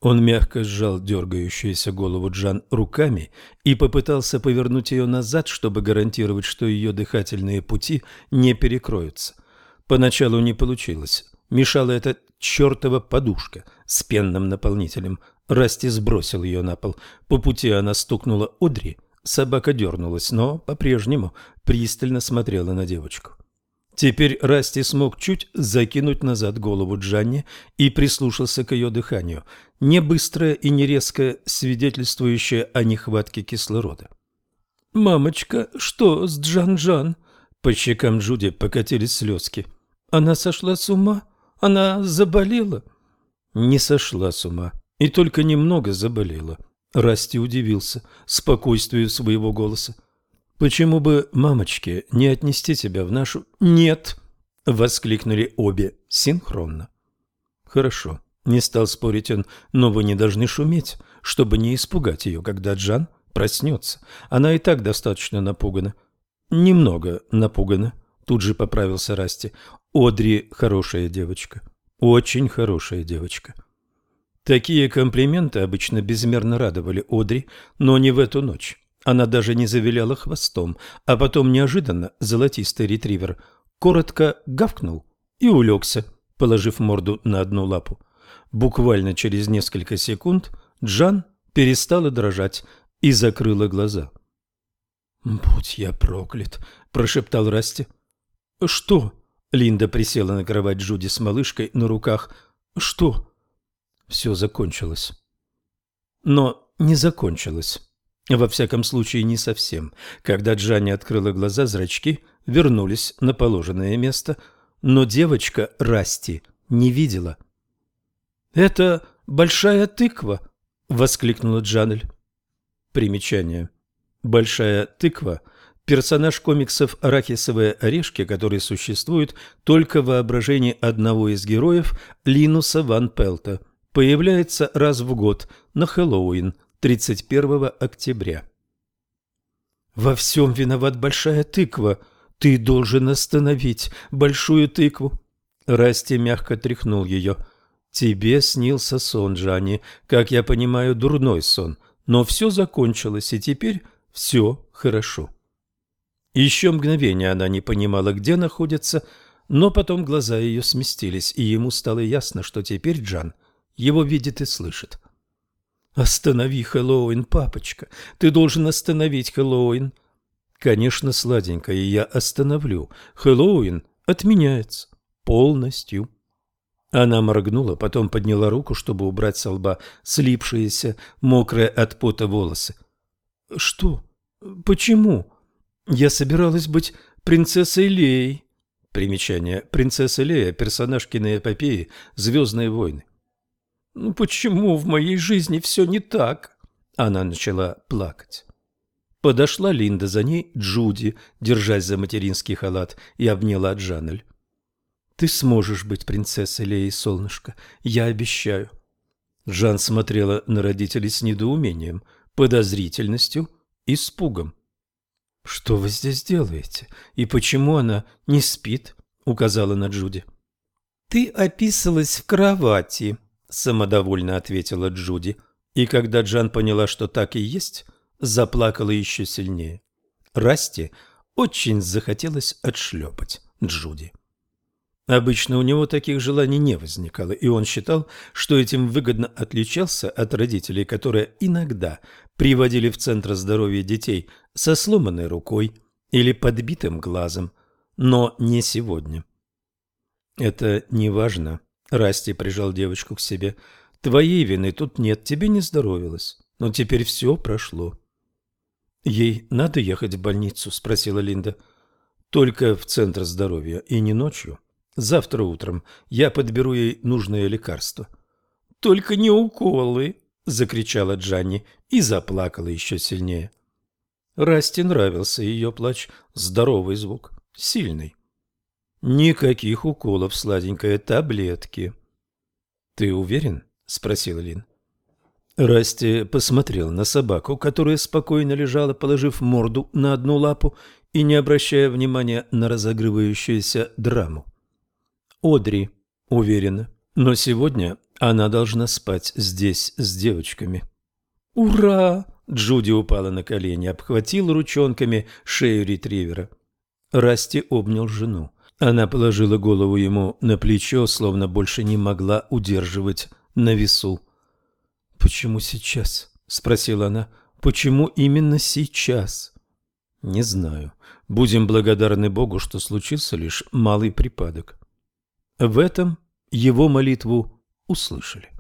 Он мягко сжал дергающуюся голову Джан руками и попытался повернуть ее назад, чтобы гарантировать, что ее дыхательные пути не перекроются. Поначалу не получилось. Мешала эта чертова подушка с пенным наполнителем. Расти сбросил ее на пол. По пути она стукнула Одри Собака дернулась, но по-прежнему пристально смотрела на девочку. Теперь Расти смог чуть закинуть назад голову Джанни и прислушался к ее дыханию, не быстрое и не резкое, свидетельствующее о нехватке кислорода. «Мамочка, что с Джан-Джан?» По щекам Джуди покатились слезки. «Она сошла с ума? Она заболела?» «Не сошла с ума, и только немного заболела», Расти удивился спокойствию своего голоса. «Почему бы, мамочке, не отнести тебя в нашу...» «Нет!» — воскликнули обе синхронно. «Хорошо», — не стал спорить он, — «но вы не должны шуметь, чтобы не испугать ее, когда Джан проснется. Она и так достаточно напугана». «Немного напугана», — тут же поправился Расти. «Одри хорошая девочка, очень хорошая девочка». Такие комплименты обычно безмерно радовали Одри, но не в эту ночь. Она даже не завиляла хвостом, а потом неожиданно золотистый ретривер коротко гавкнул и улегся, положив морду на одну лапу. Буквально через несколько секунд Джан перестала дрожать и закрыла глаза. «Будь я проклят!» – прошептал Расти. «Что?» – Линда присела на кровать Джуди с малышкой на руках. «Что?» все закончилось. Но не закончилось. Во всяком случае, не совсем. Когда Джанни открыла глаза, зрачки вернулись на положенное место, но девочка Расти не видела. «Это большая тыква!» — воскликнула Джанель. Примечание. «Большая тыква» — персонаж комиксов «Арахисовые орешки», который существует только в воображении одного из героев Линуса Ван Пелта — появляется раз в год на Хэллоуин, 31 октября. «Во всем виноват большая тыква. Ты должен остановить большую тыкву». Расти мягко тряхнул ее. «Тебе снился сон, Джанни. Как я понимаю, дурной сон. Но все закончилось, и теперь все хорошо». Еще мгновение она не понимала, где находится, но потом глаза ее сместились, и ему стало ясно, что теперь Джан его видит и слышит. «Останови Хэллоуин, папочка! Ты должен остановить Хэллоуин!» «Конечно, сладенькая, я остановлю. Хэллоуин отменяется полностью». Она моргнула, потом подняла руку, чтобы убрать со лба слипшиеся, мокрые от пота волосы. «Что? Почему? Я собиралась быть принцессой Леей». Примечание. Принцесса Лея – персонаж киноэпопеи «Звездные войны». «Ну почему в моей жизни все не так?» Она начала плакать. Подошла Линда, за ней Джуди, держась за материнский халат, и обняла Джанель. «Ты сможешь быть принцессой Леей, солнышко, я обещаю». Жан смотрела на родителей с недоумением, подозрительностью, испугом. «Что вы здесь делаете? И почему она не спит?» — указала на Джуди. «Ты описалась в кровати», — самодовольно ответила Джуди. И когда Джан поняла, что так и есть, заплакала еще сильнее. Расти очень захотелось отшлепать Джуди. Обычно у него таких желаний не возникало, и он считал, что этим выгодно отличался от родителей, которые иногда приводили в центр здоровья детей со сломанной рукой или подбитым глазом, но не сегодня. «Это не важно», — Расти прижал девочку к себе. «Твоей вины тут нет, тебе не здоровилось, но теперь все прошло». «Ей надо ехать в больницу?» – спросила Линда. «Только в центр здоровья и не ночью. Завтра утром я подберу ей нужное лекарство». «Только не уколы!» – закричала Джанни и заплакала еще сильнее. Расти нравился ее плач. Здоровый звук, сильный. «Никаких уколов, сладенькая, таблетки». «Ты уверен?» – спросила Лин. Расти посмотрел на собаку, которая спокойно лежала, положив морду на одну лапу и не обращая внимания на разыгрывающуюся драму. Одри уверена, но сегодня она должна спать здесь с девочками. «Ура!» – Джуди упала на колени, обхватила ручонками шею ретривера. Расти обнял жену. Она положила голову ему на плечо, словно больше не могла удерживать на весу. «Почему сейчас?» – спросила она. «Почему именно сейчас?» «Не знаю. Будем благодарны Богу, что случился лишь малый припадок». В этом его молитву услышали.